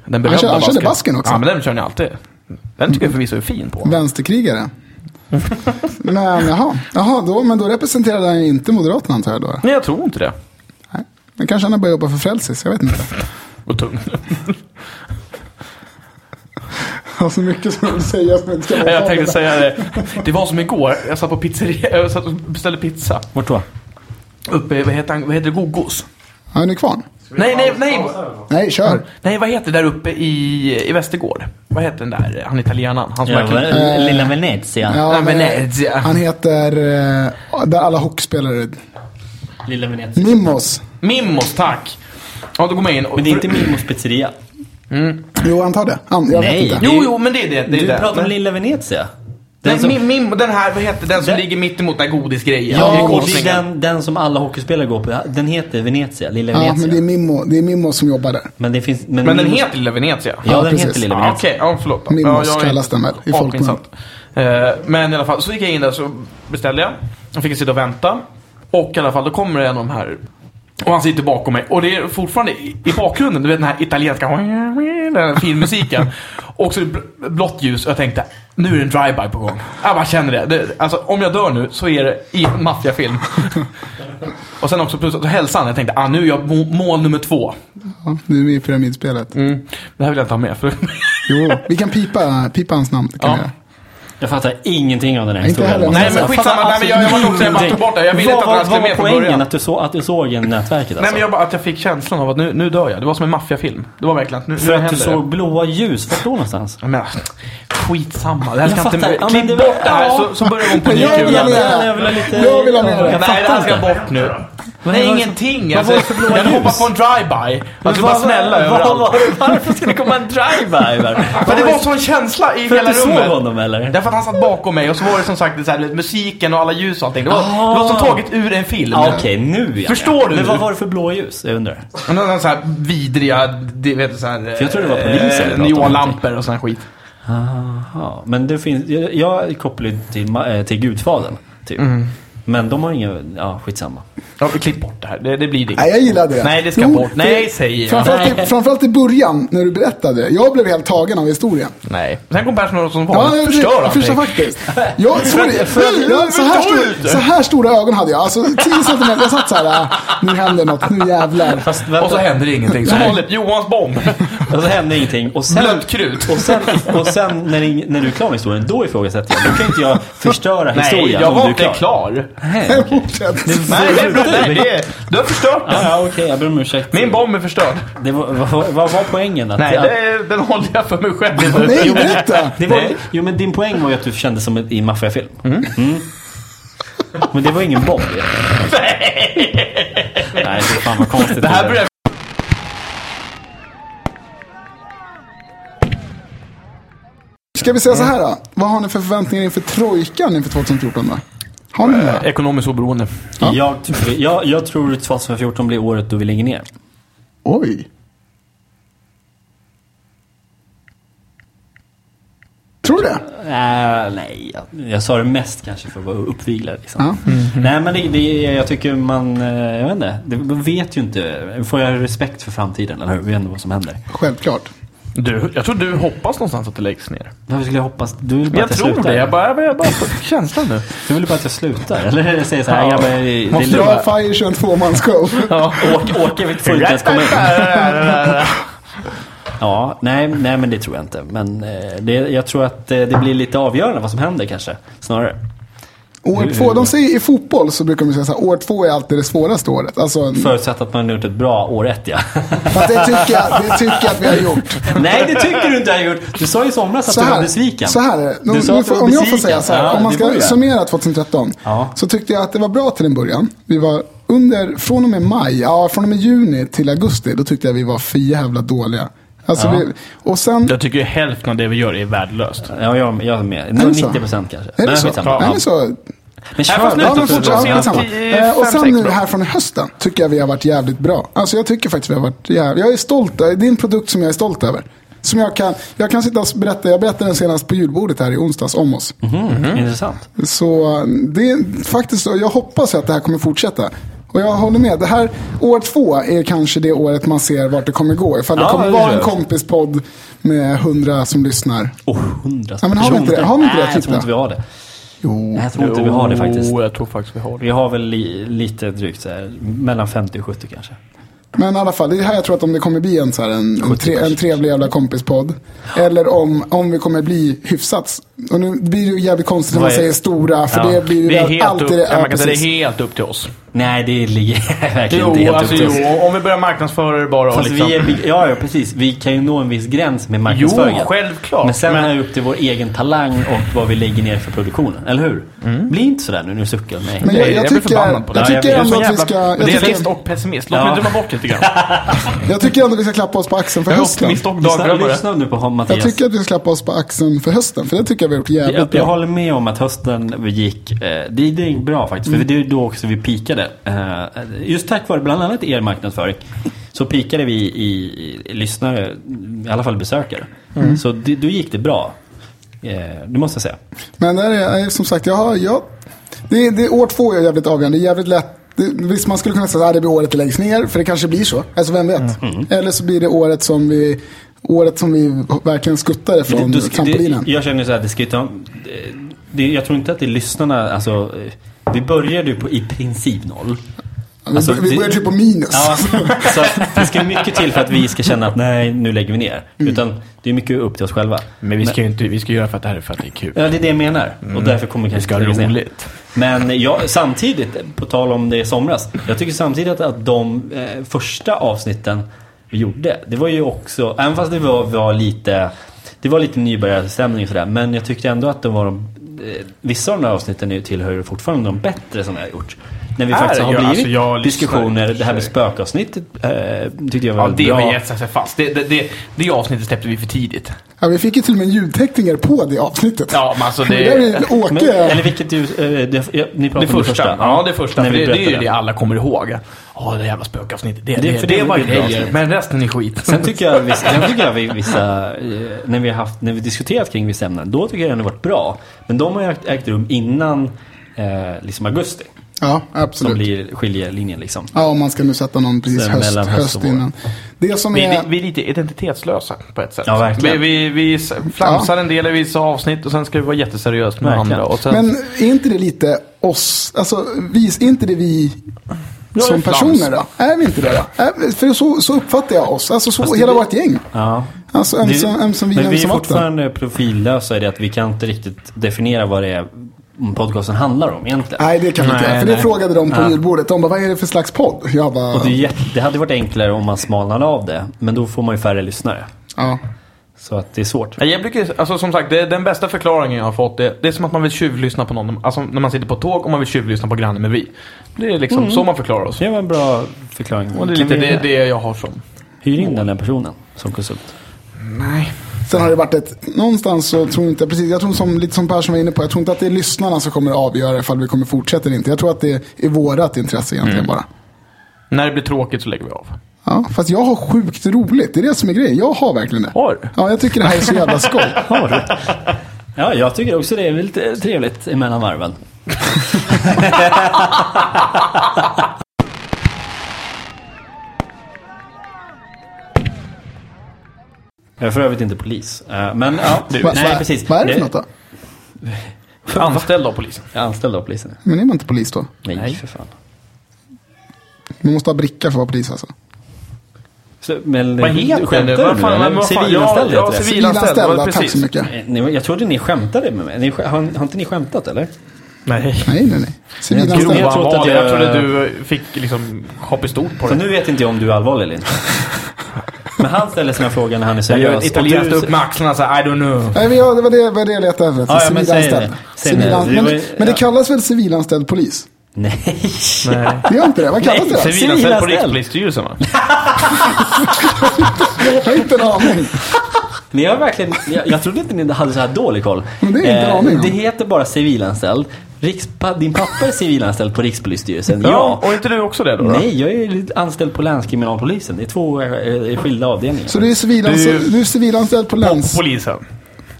Den Han kör- han körde basken. också. Ja, men den kör ni alltid. Den tycker jag förvisso är fin på. Vänsterkrigare? men jaha, jaha då, men då representerade han inte Moderaterna antar jag då. Nej, jag tror inte det. Nej. Men kanske han har börjat jobba för Frälsis, jag vet inte. Och tung. har så mycket som jag vill säga som jag inte ska vara Jag tänkte säga det. Det var som igår. Jag satt på pizzeria. Jag satt och beställde pizza. Vart då? Uppe, vad heter, han, vad heter det? Gogos? Ja, är ni kvar? Nej, nej, nej. Nej, kör. Nej, vad heter det där uppe i, i Västergård? Vad heter den där, han italienaren? Han som Ja, verkligen... va- Lilla Venezia. Ja, men, Venezia. han heter, eh, där alla hockeyspelare, Lilla Venezia. Mimos. Mimos, tack. Ja, då går man in. och- Men det är inte Mimos pizzeria. Jo, han tar det. Jag Nej. vet inte. Jo, jo, men det är det. det, är Du det. pratar om Men- Lilla Venezia. Den, som, mim, mim, den här, vad heter den som Den- ligger mitt emot den här godisgrejen? ja, den, den som alla hockeyspelare går på. Den heter Venezia. Lilla Ja, Venezia. men det är Mimmo, det är Mimmo som jobbar där. Men det finns... Men den Mimos- heter Lilla Venezia? Ja, Ja, den precis. heter Lilla Ja, Venezia. Okej, ja, förlåt. då. Mimos ja, kallas den väl i apinsatt. Eh, Men i alla fall, så gick jag in där så beställde jag. Jag fick sitta och vänta. Och i alla fall, då kommer det en av de här och han sitter bakom mig. Och det är fortfarande i, i bakgrunden, du vet den här italienska den här filmmusiken. Och så är det bl- blått ljus och jag tänkte, nu är det en drive-by på gång. Jag bara känner det. det. Alltså om jag dör nu så är det i en maffiafilm. och sen också plus att hälsan. Jag tänkte, ah, nu är jag må- mål nummer två. Ja, du är med i pyramidspelet. Mm. Det här vill jag inte ha med. För Jo, vi kan pipa, pipa hans namn. Kan Ja. Jag fattar ingenting av den här Inte historien. heller. Nej, men skitsamma. Nej, men jag- jag var nog- jag bara ingenting. tog bort det. Jag ville inte att han skulle med från början. att du, så, att du såg en nätverket Nej alltså? men jag bara att jag fick känslan av att nu, nu dör jag. Det var som en maffiafilm. Det var verkligen att nu, För nu att du det. såg blåa ljus. Vart då någonstans? Jag menar, skitsamma. Det här ska Jag inte fattar. med. Ja, Klipp men bort det här så, så börjar de på ny Jag vill kula. jag vill ha lite... Jag vill ha. Jag Nej, det här ska bort nu. Nej, var ingenting. Alltså, var för jag hoppat på en drive-by. Alltså bara Vad- snälla överallt. vad- Varför ska det komma en drive-by? För det var sån känsla i För hela att du såg rummet. honom eller? Därför att han satt bakom mig och så var det som sagt det så här, musiken och alla ljus och allting. Det var, Ah. det var som taget ur en film. Ja, Okej, nu ja. Förstår du Men vad var det för blå ljus? Jag undrar. Några så här vidriga, det vet så här, För jag tror det var polisen om Neonlampor och sån här skit. Aha, men det finns... Jag, jag kopplar till, eh, till Gudfadern, typ. Mm. Men de har ingen... Ja, skitsamma. Ja, vi klipp bort det här. Det, det blir det Nej, jag gillar det. Nej, det ska Jo, bort. Nej, säger jag. Framförallt i, framförallt i början, när du berättade. Jag blev helt tagen av historien. Nej. Sen kom Persson som Ja, vanligt jag, förstör jag allting. förstår faktiskt. Jag, sorry, för att- ja, så, här stor, så här stora ögon hade jag. Alltså 10 centimeter. Jag satt så här, äh, nu händer något, nu jävlar. Fast Och så händer ingenting. Som Nej. vanligt, Johans bomb. och så hände ingenting. Och sen, Blött krut. Och sen, och sen när, det- när du är klar med historien, då ifrågasätter jag. Då kan inte jag förstöra Nej, historien jag om var du är inte klar. klar. Nej. Fortsätt. Nej, det är bra. Nej, det är, du har förstört den. ja, okej, jag ber om ursäkt. Min bomb är förstörd. Det var, vad, vad, var poängen? Att, Nej, det, den håller jag för mig själv. Nej, Jo, men- berätta. Det var, Nej. jo, men din poäng var ju att du kände som ett- i en maffiafilm. Mm. Men det var ingen bomb. Nej, det är fan vad konstigt. Det här är. börjar... Ska vi säga så här då? Vad har ni för förväntningar inför trojkan inför 2014 då? Har ni det? Ekonomiskt oberoende. Jag, tror- jag, jag tror att 2014 blir året då vi lägger ner. Oj. Tror du det? Äh, nej, jag, jag sa det mest kanske för att vara uppviglad. Liksom. Ja. Nej, men det, det, jag tycker man, eh, jag vet inte, det, man vet ju inte. Får jag respekt för framtiden, eller hur? Vi vet ändå vad som händer. Självklart. Du, jag tror du hoppas någonstans att det läggs ner. Varför skulle jag hoppas? Du vill bara Jag att jag tror slutar? det. Jag bara, jag bara, jag bara fick känslan nu. Du vill bara att jag slutar? Eller säger så här, Ja. grabbar, det, är Måste jag Fire kör en tvåmansshow? Ja. Åke, Åke får inte ens komma in. Ja, nej, nej men det tror jag inte. Men eh, det, jag tror att eh, det blir lite avgörande vad som händer kanske. Snarare. År två, de säger i fotboll så brukar de säga så här, år två är alltid det svåraste året. Alltså, Förutsatt att man har gjort ett bra år ett ja. fast det tycker, jag, det tycker jag att vi har gjort. nej, det tycker du inte jag har gjort. Du sa i somras att Så du var här, besviken. så här är det. Du sa Nu att du var om jag får besviken. säga så här, Ja, om man ska summera 2013. Ja. Så tyckte jag att det var bra till en början. Vi var under, från och med maj, ja från och med juni till augusti, då tyckte jag vi var för jävla dåliga. Alltså Ja. vi, och sen, Jag tycker hälften av det vi gör är värdelöst. Ja, jag, jag är med. Är det så? 90 procent kanske. är det Men så? skitsamma. Är det så? Men Nej, fast kör nu- då. Ja, men fortsätt. Ja, Eh, Och sen nu här från hösten tycker jag vi har varit jävligt bra. Alltså jag tycker faktiskt vi har varit jävligt, jag är stolt. Det är en produkt som jag är stolt över. Som jag kan, jag kan sitta och berätta, jag berättade den senast på julbordet här i onsdags om oss. Mhm, Intressant. Så det är faktiskt så, jag hoppas att det här kommer fortsätta. Och jag håller med, det här, år två är kanske det året man ser vart det kommer gå. Ifall det Ja, kommer det vara tror en kompispodd med hundra som lyssnar. Oh, hundra Ja, men har vi inte det? Har vi inte det, Nej, jag tror Titta? inte vi har det. Jo. Nej, jag tror inte vi har det faktiskt. Jo, jag tror faktiskt vi har det. Vi har väl li, lite drygt så här, mellan 50 och 70 kanske. Men i alla fall, det är här jag tror att om det kommer bli en, så här, en, en, tre, en trevlig jävla kompispodd. Eller om, om vi kommer bli hyfsat. Och nu blir det ju jävligt konstigt när man säger stora. För Ja, det blir ju Det är helt alltid upp, det. ja, man kan säga det är helt upp till oss. Nej, det ligger verkligen inte Jo, helt alltså upp till oss. jo, om vi börjar marknadsföra det bara och Fast liksom... vi är, ja, ja, precis. Vi kan ju nå en viss gräns med marknadsföringen. Jo, självklart. Men sen Men- är det upp till vår egen talang och vad vi lägger ner för produktionen. Eller hur? Bli inte sådär nu, nu suckar nej. Men jag, jag, jag blir tycker, förbannad på det. jag Ja, jag tycker vet. ändå att vi ska... Jag realist tycker, och pessimist. Låt Ja. mig drömma bort lite grann. jag tycker ändå att vi ska klappa oss på axeln för Jag är hösten. optimist och dagdrömmare. lyssna nu på Jag tycker att vi ska klappa oss på axeln för hösten. För det tycker jag vi har gjort jävligt Jag, jag bra. håller med om att hösten vi gick, eh, det, det gick bra faktiskt. Mm. För det är då också vi pikade. Eh, just tack vare bland annat er marknadsföring. Så pikade vi i, i lyssnare, i alla fall besökare. Mm. Så det, då gick det bra. Eh, det måste jag säga. Men där är, är som sagt, jag har, jag, det, det, år två är jävligt avgörande. Det är jävligt lätt. Det, visst, man skulle kunna säga att det blir året det läggs ner. För det kanske blir så. Alltså vem vet. Mm. Eller så blir det året som vi, året som vi verkligen skuttar ifrån Det- du trampolinen. jag känner så här, det ska ju ta, det, jag tror inte att det är lyssnarna, alltså, vi började ju på i princip noll. Vi, Alltså, vi det- börjar typ på minus. Ja, så det ska mycket till för att vi ska känna att nej, nu lägger vi ner. Mm. Utan det är mycket upp till oss själva. Men vi ska ju inte, vi ska göra för att det här är för att det är kul. Ja, det är det jag menar. Och därför kommer vi kanske ska ha roligt. Men jag, samtidigt, på tal om det i somras. Jag tycker samtidigt att, att de eh, första avsnitten vi gjorde, det var ju också, även fast det var, var lite, det var lite nybörjarstämning och sådär. Men jag tyckte ändå att det var de, eh, vissa av de här avsnitten tillhör fortfarande de bättre som jag har gjort. När vi Är faktiskt det? har Ja, blivit alltså, jag diskussioner, det här med spökavsnittet eh, tyckte jag var Ja, det bra. har gett sig fast. Det, det, det, det avsnittet släppte vi för tidigt. Ja, vi fick ju till och med ljudtekniker på det avsnittet. Ja, men alltså Det det... är Åke. Men, eller vilket du, eh, det, ja, ni pratar Det om första. Ja, det första. När För vi det, det är ju det alla kommer ihåg. Ja, det jävla spökavsnittet. Det, Det- det, för det, det var bra grejer. avsnitt. Men resten är skit. Sen tycker jag, vissa, sen tycker jag vi, vissa, eh, när vi har haft, när vi diskuterat kring vissa ämnen, då tycker jag det har varit bra. Men de har ju ägt, ägt rum innan eh, liksom augusti. Ja, Som absolut. blir skiljelinjen liksom. Ja, om man ska nu sätta någon precis Sen höst, höst, höst innan. Det som Vi, är... vi, vi är lite identitetslösa på ett sätt. Ja, verkligen. Vi, vi, vi flamsar en del i vissa avsnitt och sen ska vi vara jätteseriösa med Verkligen. andra. Och sen, Men är inte det lite oss? Alltså, vi, är inte det vi Ja, som personer då? Är vi inte det då? Är, för så, så uppfattar jag oss. Alltså så, hela blir- vårt gäng. Ja. Alltså ömsom, ömsom vi, men vi är fortfarande profillösa i det att vi kan inte riktigt definiera vad det är podcasten handlar om egentligen. Nej, det kan vi inte Nej. För det frågade de på Ja. julbordet. De bara, vad är det för slags podd? Jag bara, Och det, jätte, det hade varit enklare om man smalnade av det. Men då får man ju färre lyssnare. ja. Så att det är svårt. Ja, Jag brukar, alltså som sagt, det den bästa förklaringen jag har fått. Det, det är som att man vill tjuvlyssna på någon. Alltså när man sitter på tåg och man vill tjuvlyssna på grannen med vi. Det är liksom så man förklarar oss. Det var en bra förklaring. Och det är lite vi det, det jag har som. Hyr in den här personen som konsult. Nej. Sen har det varit ett, någonstans så tror jag inte, precis, jag tror som, lite som Persson var inne på, jag tror inte att det är lyssnarna som kommer att avgöra ifall vi kommer fortsätta eller inte. Jag tror att det är vårat intresse egentligen Mm. bara. När det blir tråkigt så lägger vi av. Ja, fast jag har sjukt roligt. Det är det som är grejen. Jag har verkligen det. Har du? Ja, jag tycker det här är så jävla skoj. Har du? Ja, jag tycker också det är lite trevligt emellan varven. Jag är för övrigt inte polis. Eh, Men ja, Va, nej va, precis. Vad är det för något då? Anställd av polisen. Jag är anställd av polisen. Men är man inte polis då? Nej, Nej. för fan. Man måste ha bricka för att vara polis alltså. Så, men, Vad heter du det? du Vad fan, men vad fan? Civilanställd Ja, ja, heter det. civil- Civilanställd, ja, tack precis. så mycket. Eh, ni- Jag trodde ni skämtade med mig. Ni, har, har inte ni skämtat eller? Nej. Nej, nej, nej. Jag Civilanställd. allvarliga. jag- Jag trodde du fick liksom hoppa stort på För det. nu vet inte jag om du är allvarlig eller inte. Men han ställer sina frågor när han är Jag gör seriös. ett italienskt upp med axlarna så här, I don't know. Nej, men jag, det var det, var det jag letade efter. Ja, ja, Civilanställd. Civilan- men, men det ja. kallas väl civilanställd polis? Nej. Nej. Det gör inte det? Vad kallas det? Civilanställd på. Rikspolisstyrelsen va? Jag har inte en aning. Ni har verkligen, jag, jag trodde inte ni hade så här dålig koll. Men det är inte en aning om. Det heter bara civilanställd. Rikspa, din pappa är civilanställd på Rikspolisstyrelsen. Ja. Ja. Och inte du också det då? då? Nej, jag är anställd på länskriminalpolisen. Det är två eh, skilda avdelningar. Så du är civilanställd, Du- du är civilanställd på På läns... polisen.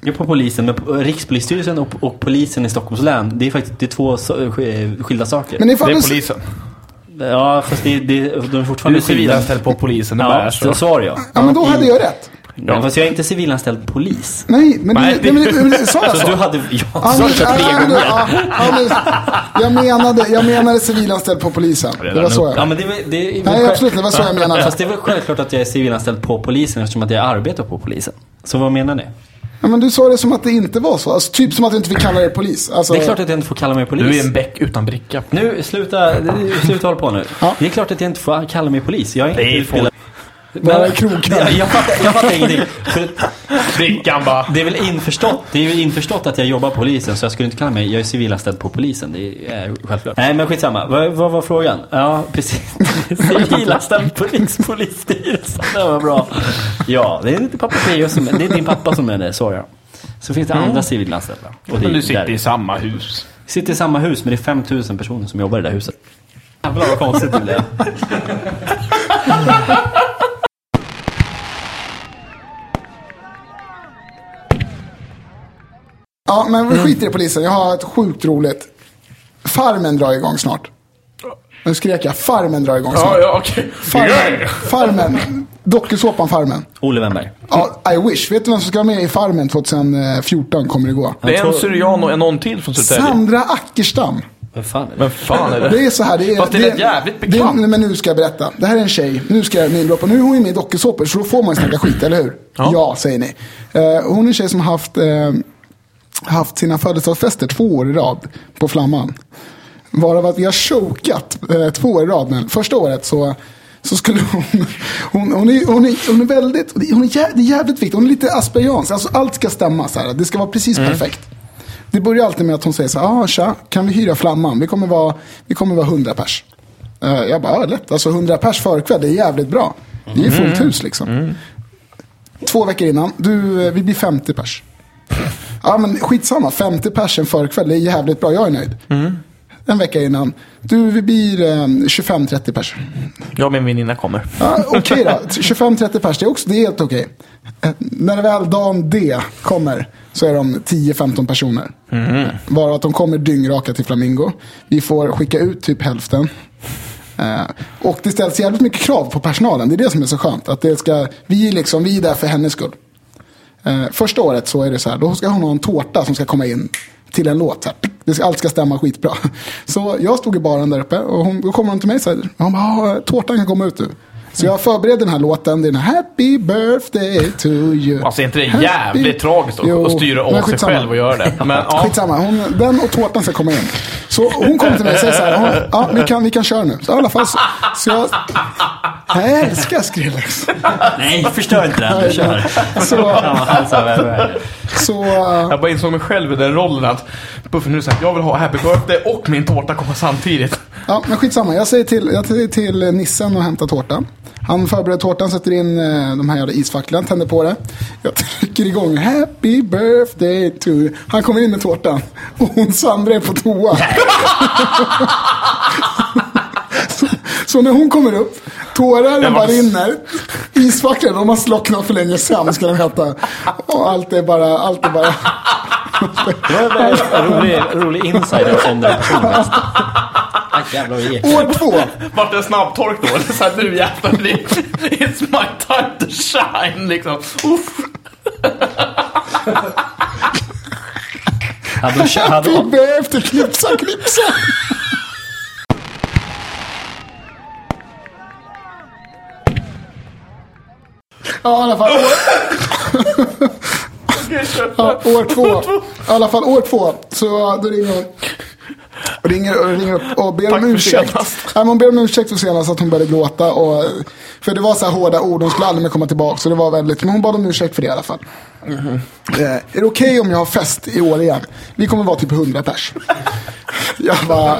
Jag är på polisen, men på- Rikspolisstyrelsen och, och polisen i Stockholms län, det är faktiskt det är två eh, skilda saker. Men Det är du... polisen. Ja, fast det, det, de är Du fortfarande är civilanställd på polisen, det Ja, bär så, så. så var det ja. Ja, men då hade jag rätt. Ja. Fast jag är inte civilanställd polis. Nej, men Nej, det, nej, men, men, sa jag Så så? du hade... Ja, Ja, men- jag ja, men- ja, ja, men jag, menade, jag menade civilanställd på polisen. Det var så Ja, jag men det, det, är- Nej, absolut, det var så jag menade. Fast det är väl självklart att jag är civilanställd på polisen eftersom att jag arbetar på polisen. Så vad menar ni? Ja, men du sa det som att det inte var så. Alltså, typ som att du inte fick kalla dig polis. Alltså, Det är klart att jag inte får kalla mig polis. Du är en bäck utan bricka. Nu, sluta, sluta hålla på nu. Ja. Det är klart att jag inte får kalla mig polis. Jag är inte Det är utbildad. Bara Men- kroknäll. jag, jag, fattar, jag fattar ingenting. Brickan bara. det är väl införstått, det är väl införstått att jag jobbar på polisen så jag skulle inte kalla mig, jag är civilanställd på polisen. Det är självklart. Nej men skitsamma, vad, vad var frågan? Ja precis. civilanställd på Rikspolisstyrelsen, det var bra. Ja, det är inte pappa P.O. som det är din pappa som är det, så ja. Så finns det andra civilanställda. Och Men du sitter där. i samma hus. sitter i samma hus men det är 5000 personer som jobbar i det där huset. Jävlar vad konstigt det blev. Ja, men vi skiter i polisen. Jag har ett sjukt roligt. Farmen drar igång snart. Nu skrek jag. Farmen drar igång snart. Ja, ja, okej. Farmen. Farmen. Dokusåpan Farmen. Olle Wennberg. Ja, I wish. Vet du vem som ska vara med i Farmen 2014? Kommer det gå. Det är en syrian och en någon till från Södertälje. Sandra Ackerstam. Vad fan är det? Men fan är det? Det är så här, det är... Fast det lät jävligt det, bekant. det, Men nu ska jag berätta. Det här är en tjej, nu ska jag namedroppa. Nu är hon med i dokusåpor, så då får man ju snacka skit, eller hur? Ja. Ja, säger ni. Eh, hon är en tjej som har haft, eh, haft sina födelsedagsfester två år i rad på Flamman. Varav att vi har chokat eh, två år i rad. Men första året så, så skulle hon... Hon, hon, är, hon, är, hon är väldigt... Hon är, jä, det är jävligt viktigt. Hon är lite aspergiansk. Alltså allt ska stämma så här. Det ska vara precis perfekt. Det börjar alltid med att hon säger så här, ah, tja, kan vi hyra Flamman? Vi kommer vara, vi kommer vara 100 pers. Eh, jag bara, ja, lätt. Alltså 100 pers förkväll, det är jävligt bra. Det är fullt hus liksom. Två veckor innan, du, eh, vi blir 50 pers. Ja men skitsamma, 50 pers en förkväll, det är jävligt bra, jag är nöjd. En vecka innan, du vi blir eh, 25-30 pers. Jag och min väninna kommer. Ja, okej då, 25-30 pers, det är, också, det är helt okej. Eh, när väl dagen D kommer så är de 10-15 personer. Bara att de kommer dyngraka till Flamingo. Vi får skicka ut typ hälften. Eh, och det ställs jävligt mycket krav på personalen. Det är det som är så skönt. Att det ska, vi, liksom, vi är där för hennes skull. Eh, första året så är det så här, då ska hon ha en tårta som ska komma in till en låt. Så här, det ska, allt ska stämma skitbra. Så jag stod i baren där uppe och hon, då kommer hon till mig och säger, hon bara, ah, tårtan kan komma ut nu. Så jag förberedde den här låten, det är den här Happy birthday to you. Alltså är inte det Happy- jävligt tragiskt att, Jo, att styra om sig själv och göra det? Men ja. Skitsamma, hon, den och tårtan ska komma in. Så hon kommer till mig och säger så här, "Ja, ja, vi kan, vi kan köra nu. Så i alla fall så, så jag, jag älskar Skrillex. Nej, förstör inte den. Du kör. Så, är så, Jag bara insåg mig själv i den rollen att Buffen nu säger jag vill ha happy birthday och min tårta kommer samtidigt. ja, men skitsamma. Jag säger till, jag säger till nissen att hämta tårtan. Han förbereder tårtan, sätter in eh, de här jävla isfacklan, tänder på det. Jag trycker igång Happy birthday to you. Han kommer in med tårtan. Och hon Sandra är på toa. så, så när hon kommer upp, tårar var- bara rinner. Isfacklan, de har slocknat för länge sedan ska de heta. Och allt är bara, allt är bara. Det var en rolig, rolig insider om den personen. Jävlar. År två. Vart det en snabbtork då? Så här, nu jävlar, it's my time to shine liksom. Uff. Hade hon, hade hon, efter knipsa, knipsa. Ja, i alla fall. År, ja, år två. I alla fall år två. Så då ringer hon. Ringer, och ringer upp och ber Tack om ursäkt. Nej, hon ber om ursäkt för senast att hon började gråta. Och, för det var så här hårda ord, hon skulle aldrig mer komma tillbaka. Så det var väldigt, men hon bad om ursäkt för det i alla fall. Eh, är det okej om jag har fest i år igen? Vi kommer vara typ 100 pers. Jag bara,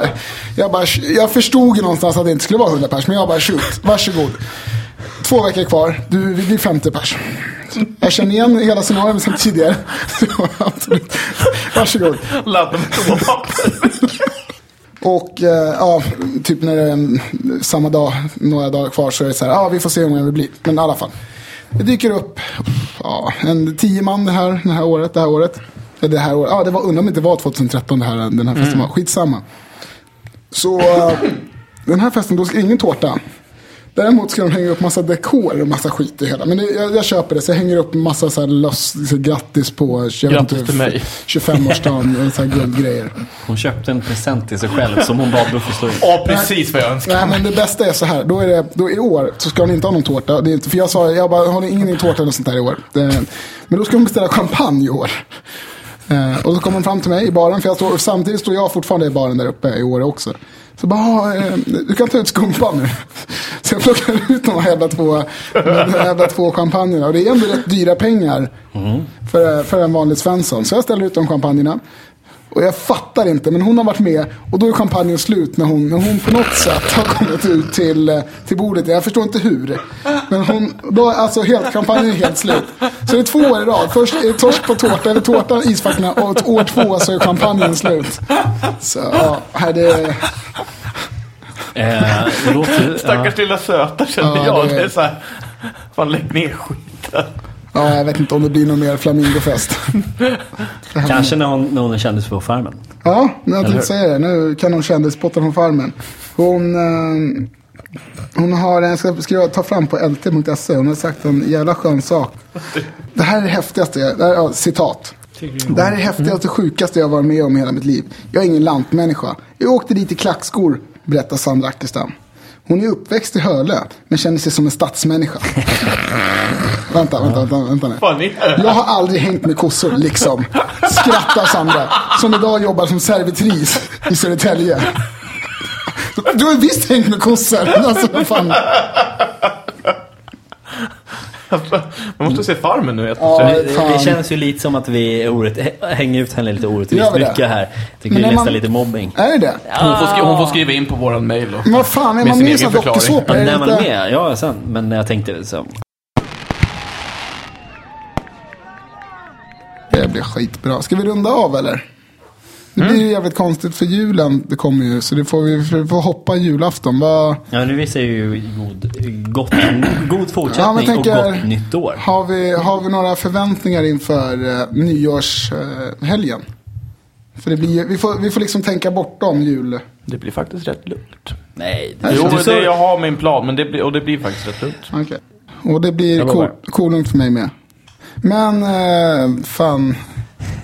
jag bara, jag förstod ju någonstans att det inte skulle vara 100 pers, men jag bara shoot, varsågod. Två veckor kvar, du, vi blir 50 pers. Jag känner igen hela scenariot sen tidigare. Absolut. Varsågod. Ladda med. Och eh, ja, typ när det är en, samma dag, några dagar kvar så är det så här, ja vi får se hur många vi blir. Men i alla fall. Det dyker upp ja, en tio man det här, det här året. Det här året. Eller det här året. Ja, det var, undrar om det inte var 2013 det här, den här festen var. Skitsamma. Så eh, den här festen, då ska ingen tårta. Däremot ska de hänga upp massa dekor och massa skit i hela. Men det, jag, jag köper det, så jag hänger upp massa så här löss, så grattis på jag vet Grattis inte, till mig. 25-årsdagen och så här guldgrejer. hon köpte en present till sig själv som hon bad Buffy slå ut. Ja, precis vad jag önskar. Nej men det bästa är så här, då är det, då i år så ska hon inte ha någon tårta. Det är inte, för jag sa, jag bara, har ni ingen tårta eller sånt där i år? Det, men då ska hon beställa champagne i år. Eh, och så kommer hon fram till mig i baren, för jag står, samtidigt står jag fortfarande i baren där uppe i år också. Så bara, "Ah, eh, du kan ta ut skumpan nu. Så jag plockar ut de här jävla två, jävla två champagnerna. Och det är ändå rätt dyra pengar för, för en vanlig Svensson. Så jag ställer ut de champagnerna. Och jag fattar inte, men hon har varit med och då är champagnen slut när hon, när hon på något sätt har kommit ut till, eh, till bordet. Jag förstår inte hur. Men hon, då är alltså helt, champagnen är helt slut. Så det är två år i rad. Först är det torsk på tårta, eller tårtan, isfackorna och år två så är champagnen slut. Så ja, här det, Eh, det låter... Stackars lilla söta känner Ja, jag. det- Det är så här, fan lägg ner skiten. Ja, jag vet inte om det blir någon mer flamingofest. Kanske när hon, när hon är kändis på Farmen. Ja, jag tänkte säga det. Nu kan hon kändispotta från farmen. Hon, eh, hon har, jag ska skriva, ta fram på lt.se, hon har sagt en jävla skön sak. Det här är det häftigaste, det här, ja, citat. Det här är det häftigaste och sjukaste jag varit med om i hela mitt liv. Jag är ingen lantmänniska. Jag åkte dit i klackskor, berättar Sandra Ackerstam. Hon är uppväxt i Hölö, men känner sig som en stadsmänniska. vänta, vänta, vänta, vänta nu. Jag har aldrig hängt med kossor, liksom. Skrattar Sandra, som idag jobbar som servitris i Södertälje. Du har visst hängt med kossor. Alltså, vad fan. Man måste se Farmen nu. Ja, Det, det känns ju lite som att vi är orätt, hä- hänger ut henne lite orättvist det? mycket här. Tycker Men det är nästan man- lite mobbing. Är det det? Hon får, skri- hon får skriva in på våran mail då. Men vad fan, är Med man med i Är det när man är med, ja sen. Men jag tänkte liksom. Det blir skitbra. Ska vi runda av eller? Det blir ju jävligt konstigt för julen. Det kommer ju. Så det får vi vi får hoppa julafton. Vad, Ja, nu visar ju god, gott, god Ja, men fortsättning tänker- och gott nytt år. har, vi, har vi några förväntningar inför uh, nyårshelgen? För det blir, vi, får, vi får liksom tänka bortom jul. Det blir faktiskt rätt lugnt. Nej, Jo, du så- det, jag har min plan, men det blir, och det blir faktiskt rätt lugnt. Okej. Och det blir Jag cool, coolungt för mig med. Men eh, fan.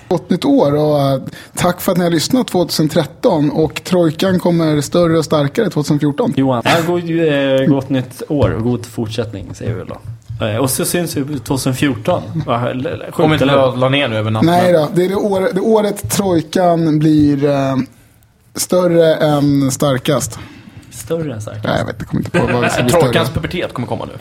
Gott nytt år och eh, tack för att ni har lyssnat 2013 och trojkan kommer större och starkare 2014. Johan, ja, god, eh, gott nytt år och god fortsättning säger vi väl då. Eh, Och så syns vi 2014. Vad l- l- Om Sjukt, inte jag la ner nu över natten. Nej då, det är det, år, det året trojkan blir eh, större än starkast. Större än starkt. Nej, jag vet, jag kommer inte på vad det ska bli större. Trojkans pubertet kommer komma nu.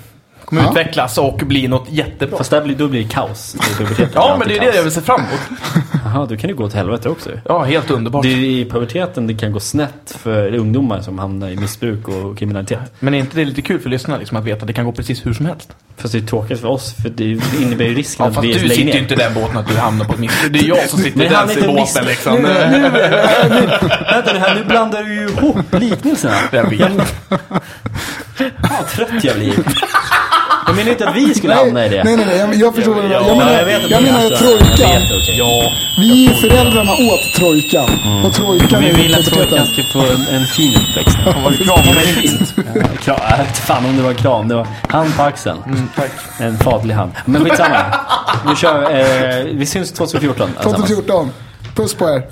Kommer Ja. utvecklas och bli något jättebra. Fast där blir, då blir det kaos. i puberteten. ja, men det är det kaos. jag vill se fram emot. Jaha, då kan det gå åt helvete också. Ja, helt underbart. Det är i puberteten det kan gå snett för ungdomar som hamnar i missbruk och kriminalitet. Men är inte det lite kul för lyssnarna liksom, att veta att det kan gå precis hur som helst? Fast det är tråkigt för oss för det innebär ju risken Ja, att vi du lägger sitter ner. ju inte i den båten att du hamnar på ett missbruk. Det är jag som sitter i den båten miss- liksom. Vänta nu här, nu blandar du ju ihop liknelserna. Jag vet. Fan trött jag blir. Jag menar inte att vi skulle Nej, hamna i det. nej, nej, nej, jag, jag förstår vad du menar. Ja, Jag menar, jag vet att jag menar trojkan. jag vet, okej. Ja. Vi föräldrarna åt trojkan. Och trojkan Vi vill att trojkan ska få en, en fin uppväxt. Vad du kramar mig fint. Kram, fan om det var kram. Det var hand på axeln. Mm, tack. En fadlig hand. Men skitsamma. Vi kör, eh, vi syns 2014. allesammans. 2014. Puss på er.